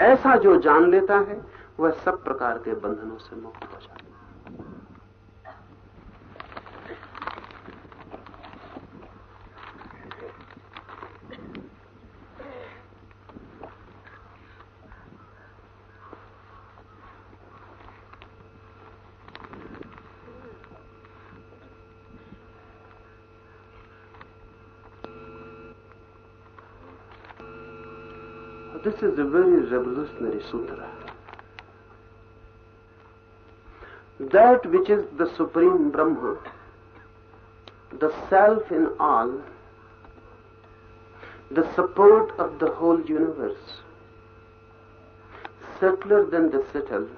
ऐसा जो जान लेता है, वह सब प्रकार के बंधनों से मुक्त हो जाता है। This is a very revolutionary sutra. That which is the Supreme Brahma, the Self in all, the support of the whole universe, subtler than the subtle,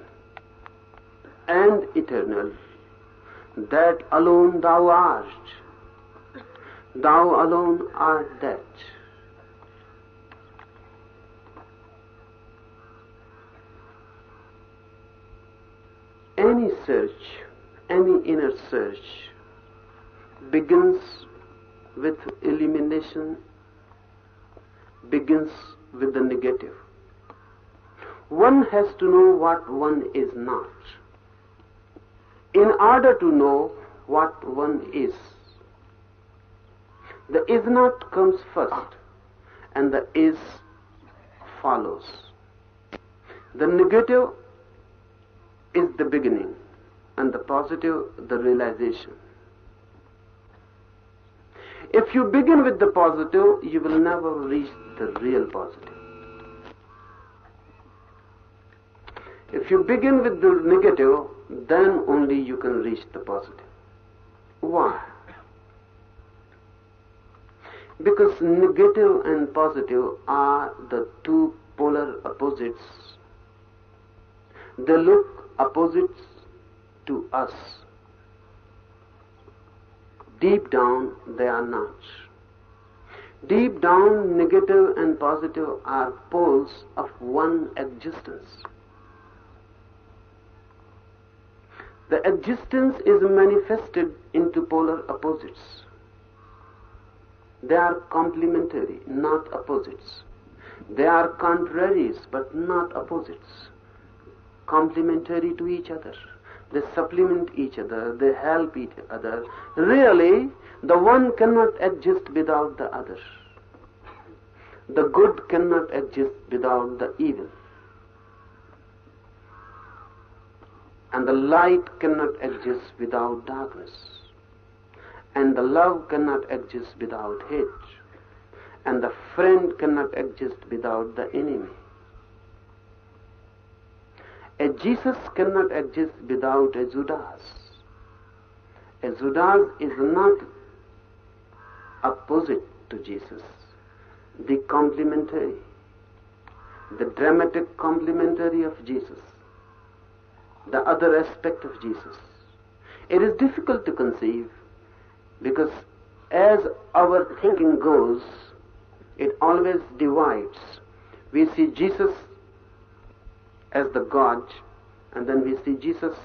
and eternal, that alone thou art. Thou alone art that. any search, any inner search begins with elimination, begins with the negative. One has to know what one is not. In order to know what one is, The is not comes first and the is follows. The negative is the beginning and the positive the realization. If you begin with the positive, you will never reach the real positive. If you begin with the negative, then only you can reach the positive. Why? Because negative and positive are the two polar opposites. They look opposites to us. Deep down, they are not. Deep down, negative and positive are poles of one existence. The existence is manifested into polar opposites. They are complementary, not opposites. They are contraries, but not opposites. Complementary to each other. They supplement each other, they help each other. Really, the one cannot exist without the other. The good cannot exist without the evil. And the light cannot exist without darkness. And the love cannot exist without hate. And the friend cannot exist without the enemy. A Jesus cannot exist without a Judas. A Judas is not opposite to Jesus. The complementary, the dramatic complementary of Jesus, the other aspect of Jesus. It is difficult to conceive because as our thinking goes, it always divides. We see Jesus as the God, and then we see Jesus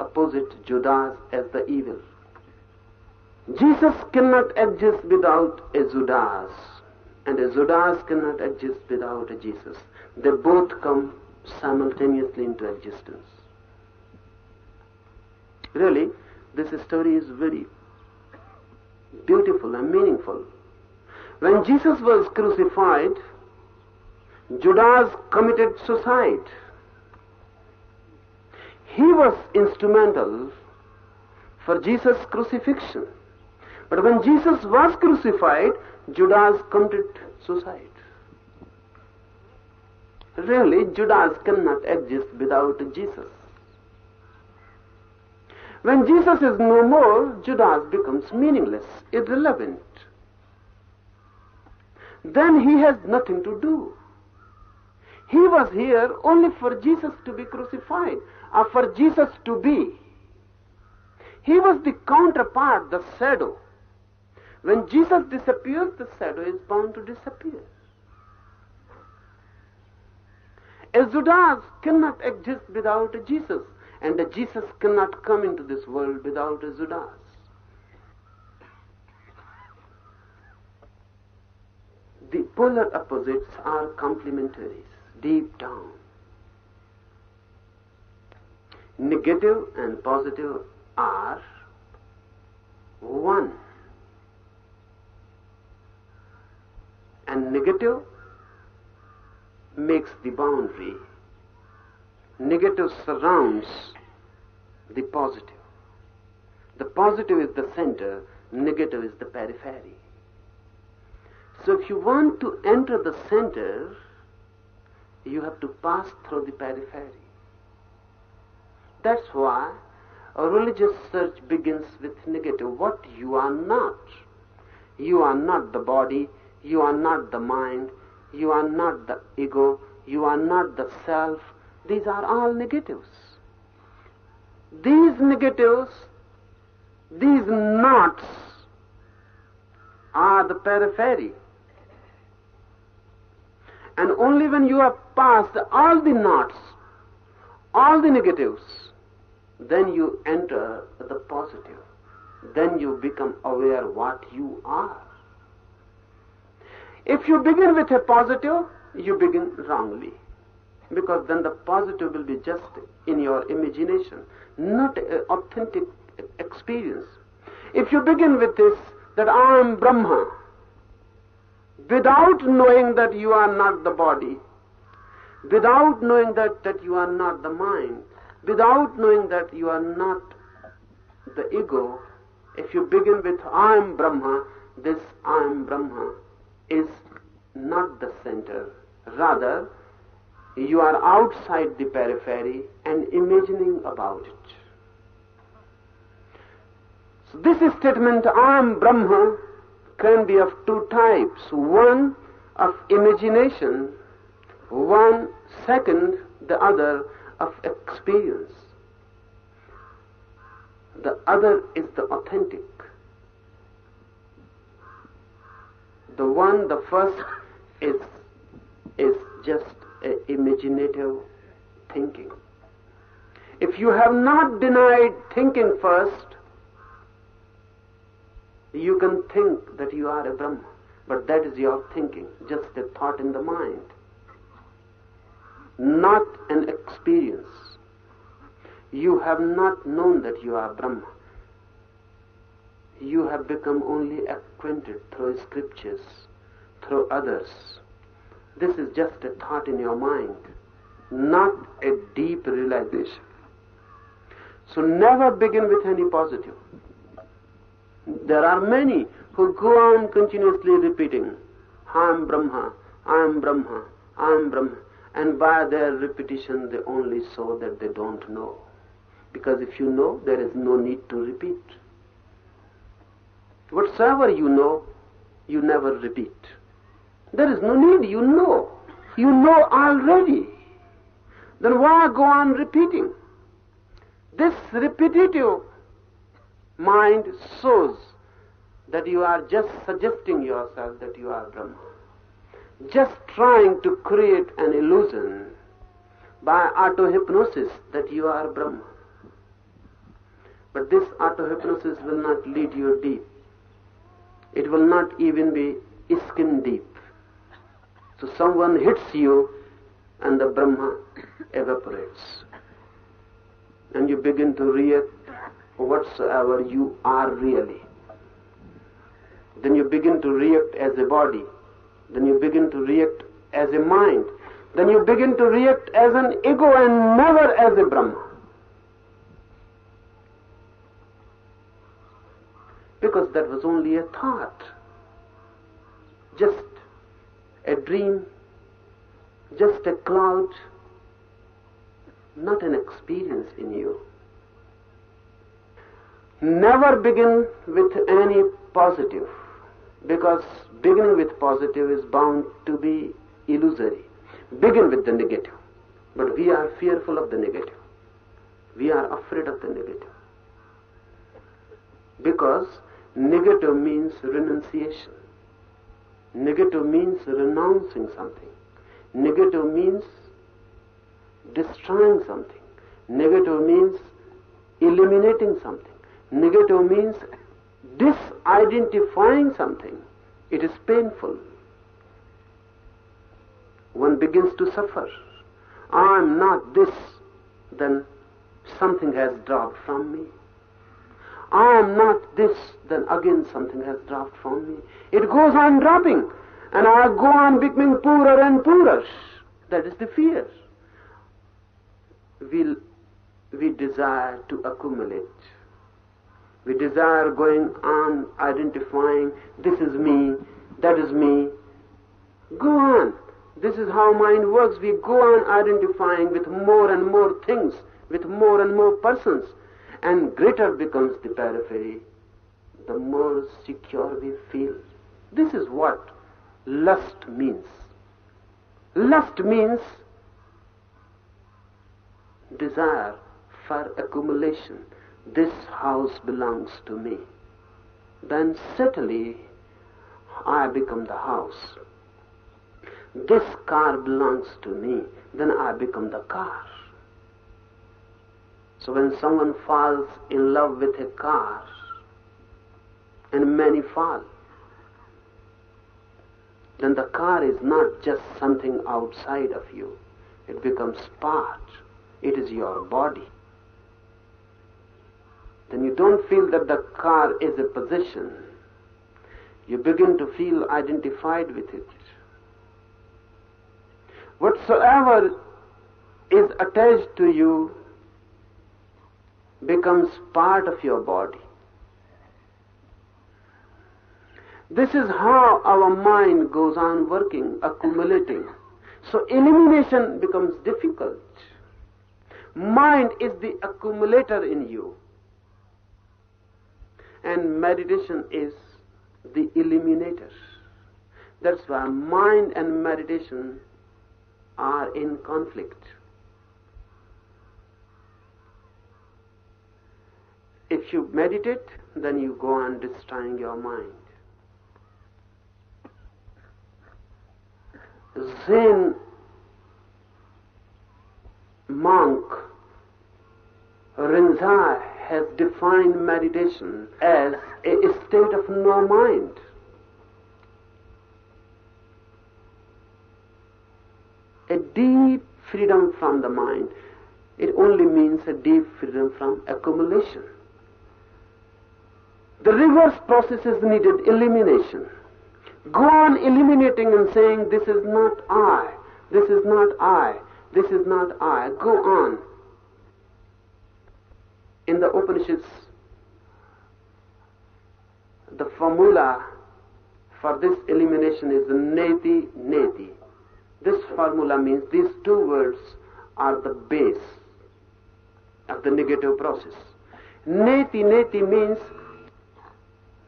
opposite Judas as the evil. Jesus cannot exist without a Judas, and a Judas cannot exist without a Jesus. They both come simultaneously into existence. Really, this story is very beautiful and meaningful. When Jesus was crucified, Judas committed suicide. He was instrumental for Jesus' crucifixion. But when Jesus was crucified, Judas committed suicide. Really, Judas cannot exist without Jesus. When Jesus is no more, Judas becomes meaningless, irrelevant. Then he has nothing to do. He was here only for Jesus to be crucified, or for Jesus to be. He was the counterpart, the shadow. When Jesus disappears, the shadow is bound to disappear. A Judas cannot exist without a Jesus, and a Jesus cannot come into this world without a Judas. The polar opposites are complementaries deep down. Negative and positive are one. And negative makes the boundary. Negative surrounds the positive. The positive is the center, negative is the periphery. So if you want to enter the center, you have to pass through the periphery. That's why a religious search begins with negative. What you are not. You are not the body, you are not the mind, you are not the ego, you are not the self. These are all negatives. These negatives, these knots, are the periphery. And only when you have passed all the knots, all the negatives, then you enter the positive. Then you become aware what you are. If you begin with a positive, you begin wrongly. Because then the positive will be just in your imagination, not an authentic experience. If you begin with this that I am Brahma without knowing that you are not the body, without knowing that, that you are not the mind, without knowing that you are not the ego, if you begin with I am Brahma, this I am Brahma is not the center. Rather, you are outside the periphery and imagining about it. So this statement, I am Brahma, can be of two types. One of imagination, one second, the other of experience. The other is the authentic. The one, the first, is, is just imaginative thinking. If you have not denied thinking first, you can think that you are a Brahma, but that is your thinking, just a thought in the mind, not an experience. You have not known that you are Brahma. You have become only acquainted through scriptures, through others. This is just a thought in your mind, not a deep realization. So never begin with any positive. There are many who go on continuously repeating, I am Brahma, I am Brahma, I am Brahma. And by their repetition, they only show that they don't know. Because if you know, there is no need to repeat. Whatsoever you know, you never repeat. There is no need, you know. You know already. Then why go on repeating? This repetitive mind shows that you are just suggesting yourself that you are Brahma. Just trying to create an illusion by auto-hypnosis that you are Brahma. But this auto-hypnosis will not lead you deep. It will not even be skin deep. So someone hits you and the Brahma <coughs> evaporates. And you begin to react whatsoever you are really. Then you begin to react as a body. Then you begin to react as a mind. Then you begin to react as an ego and never as a Brahma. Because that was only a thought. Just a dream. Just a cloud. Not an experience in you. Never begin with any positive because beginning with positive is bound to be illusory. Begin with the negative. But we are fearful of the negative. We are afraid of the negative. Because negative means renunciation. Negative means renouncing something. Negative means destroying something. Negative means eliminating something. Negative means disidentifying something. It is painful. One begins to suffer. I am not this, then something has dropped from me. I am not this, then again something has dropped from me. It goes on dropping, and I go on becoming poorer and poorer. That is the fear. We, we desire to accumulate. We desire going on identifying, this is me, that is me. Go on. This is how mind works. We go on identifying with more and more things, with more and more persons. And greater becomes the periphery, the more secure we feel. This is what lust means. Lust means desire for accumulation this house belongs to me. Then certainly I become the house. This car belongs to me. Then I become the car. So when someone falls in love with a car, and many fall, then the car is not just something outside of you. It becomes part. It is your body then you don't feel that the car is a possession. You begin to feel identified with it. Whatsoever is attached to you becomes part of your body. This is how our mind goes on working, accumulating. So elimination becomes difficult. Mind is the accumulator in you. And meditation is the eliminator. That's why mind and meditation are in conflict. If you meditate, then you go on destroying your mind. Zen monk Rinzai has defined meditation as a state of no mind. A deep freedom from the mind. It only means a deep freedom from accumulation. The reverse process is needed elimination. Go on eliminating and saying, This is not I, this is not I, this is not I. Go on. In the Upanishads, the formula for this elimination is neti neti. This formula means these two words are the base of the negative process. Neti neti means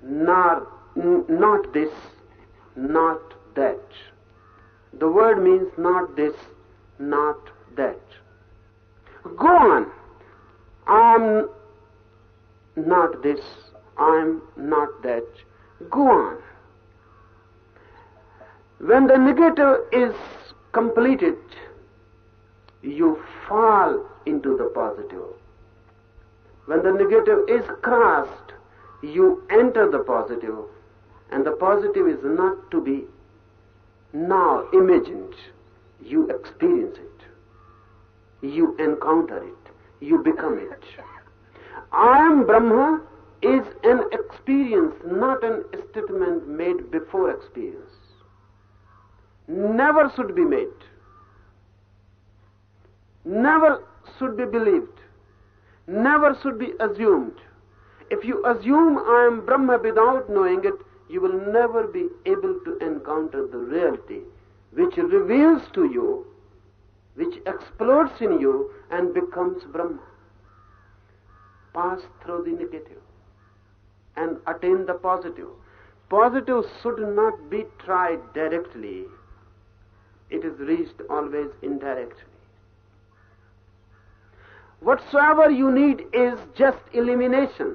not, not this, not that. The word means not this, not that. Go on. I'm not this, I'm not that. Go on. When the negative is completed, you fall into the positive. When the negative is crossed, you enter the positive, and the positive is not to be now imagined. You experience it. You encounter it. You become it. I am Brahma is an experience, not an statement made before experience. Never should be made. Never should be believed. Never should be assumed. If you assume I am Brahma without knowing it, you will never be able to encounter the reality which reveals to you, which explodes in you and becomes Brahma. Pass through the negative and attain the positive. Positive should not be tried directly. It is reached always indirectly. Whatsoever you need is just elimination.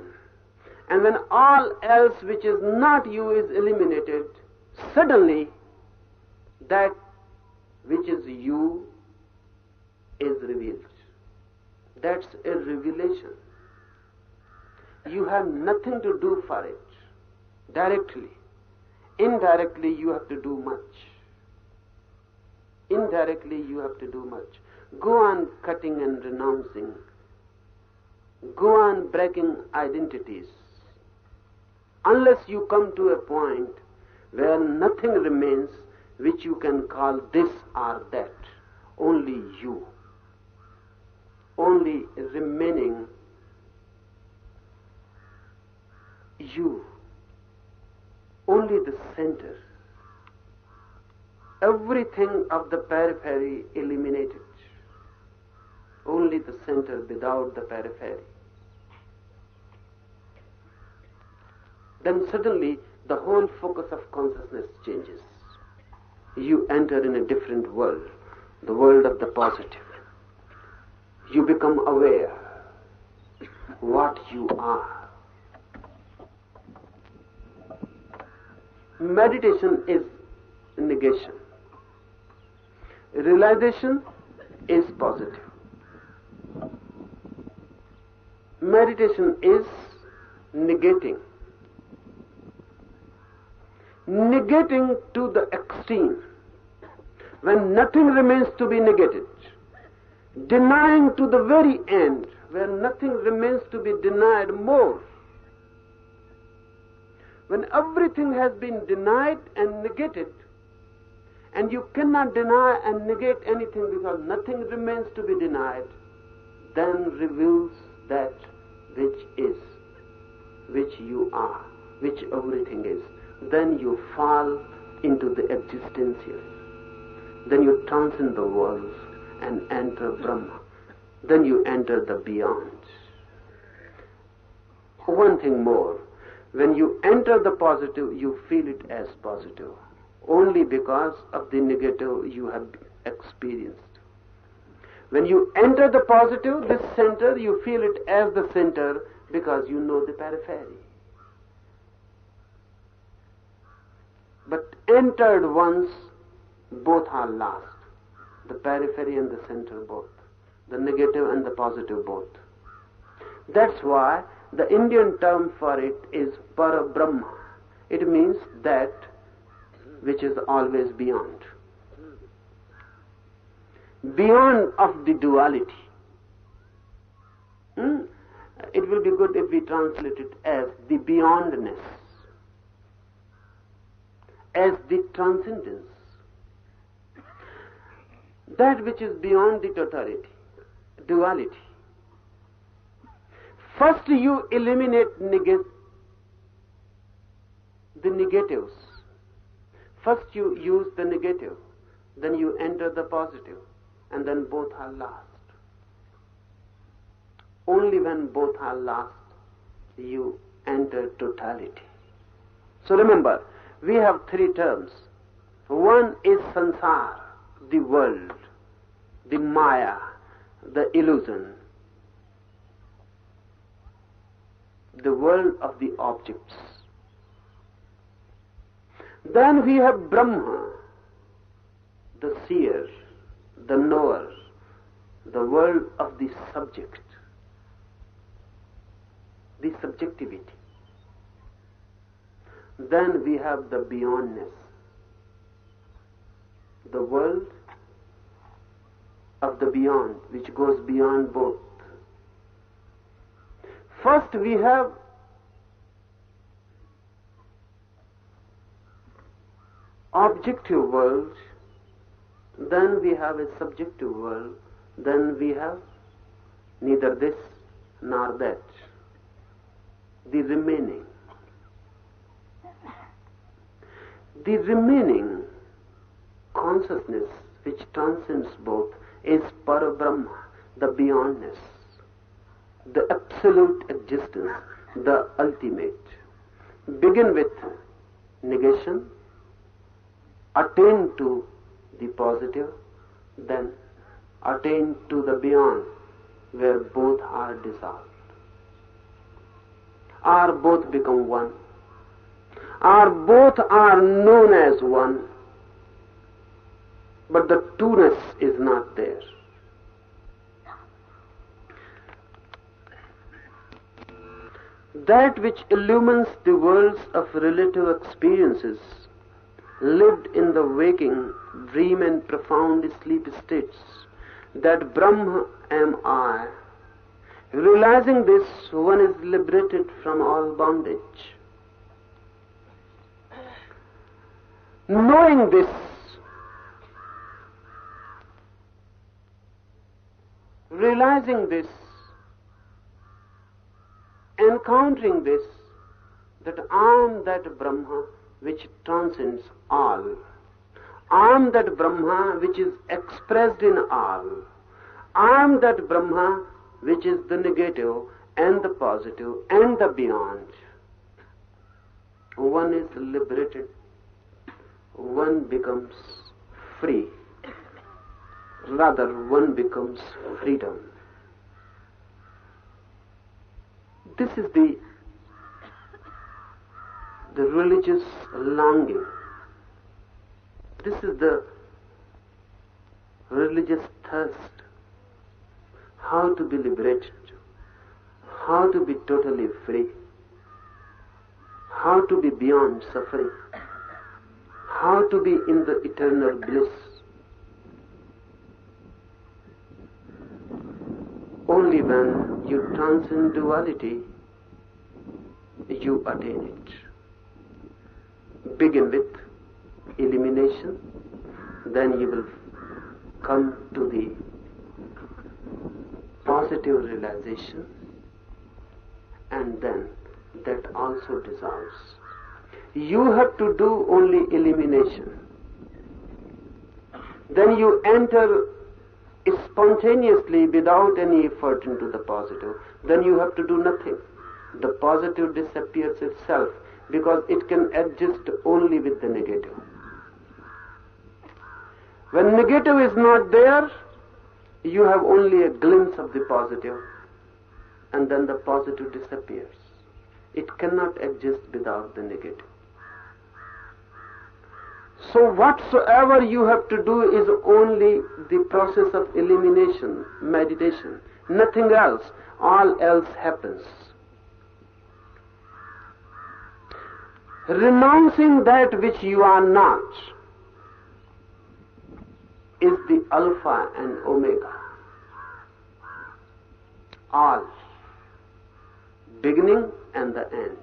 And when all else which is not you is eliminated, suddenly that which is you is revealed. That's a revelation. You have nothing to do for it directly. Indirectly, you have to do much. Indirectly, you have to do much. Go on cutting and renouncing. Go on breaking identities. Unless you come to a point where nothing remains which you can call this or that. Only you. Only remaining you. Only the center. Everything of the periphery eliminated. Only the center without the periphery. Then suddenly the whole focus of consciousness changes. You enter in a different world, the world of the positive. You become aware what you are. Meditation is negation. Realization is positive. Meditation is negating. Negating to the extreme. When nothing remains to be negated. Denying to the very end, where nothing remains to be denied more when everything has been denied and negated, and you cannot deny and negate anything because nothing remains to be denied, then reveals that which is, which you are, which everything is. Then you fall into the existential. Then you transcend the worlds and enter Brahma. Then you enter the beyond. One thing more. When you enter the positive, you feel it as positive. Only because of the negative you have experienced. When you enter the positive, this center, you feel it as the center because you know the periphery. But entered once, both are lost. The periphery and the center both. The negative and the positive both. That's why the Indian term for it is Para Brahma. It means that which is always beyond. Beyond of the duality. Hmm? It will be good if we translate it as the beyondness, as the transcendence. That which is beyond the totality, duality. First you eliminate the negatives. First you use the negative, then you enter the positive, and then both are lost. Only when both are lost, you enter totality. So remember, we have three terms. One is sansar, the world, the maya, the illusion, the world of the objects. Then we have Brahma, the seer, the knower, the world of the subject, the subjectivity. Then we have the beyondness, the world of the beyond, which goes beyond both. First, we have objective world, then we have a subjective world, then we have neither this nor that. The remaining. The remaining consciousness which transcends both is Parabrahma, the beyondness, the absolute existence, the ultimate. Begin with negation, attain to the positive, then attain to the beyond, where both are dissolved. are both become one. are both are known as one, but the two-ness is not there. That which illumines the worlds of relative experiences lived in the waking, dream and profound sleep states, that Brahma am I. Realizing this, one is liberated from all bondage. Knowing this, realizing this, encountering this, that I am that Brahma which transcends all. I am that Brahma which is expressed in all. I am that Brahma which is the negative and the positive and the beyond. One is liberated, one becomes free. Rather, one becomes freedom. This is the the religious longing. This is the religious thirst. How to be liberated, how to be totally free, how to be beyond suffering, how to be in the eternal bliss. Only when you transcend duality, you attain it. begin with elimination, then you will come to the positive realization, and then that also dissolves. You have to do only elimination. Then you enter spontaneously without any effort into the positive. Then you have to do nothing. The positive disappears itself because it can adjust only with the negative. When negative is not there, you have only a glimpse of the positive, and then the positive disappears. It cannot exist without the negative. So whatsoever you have to do is only the process of elimination, meditation, nothing else. All else happens. Renouncing that which you are not is the Alpha and Omega. All. Beginning and the end.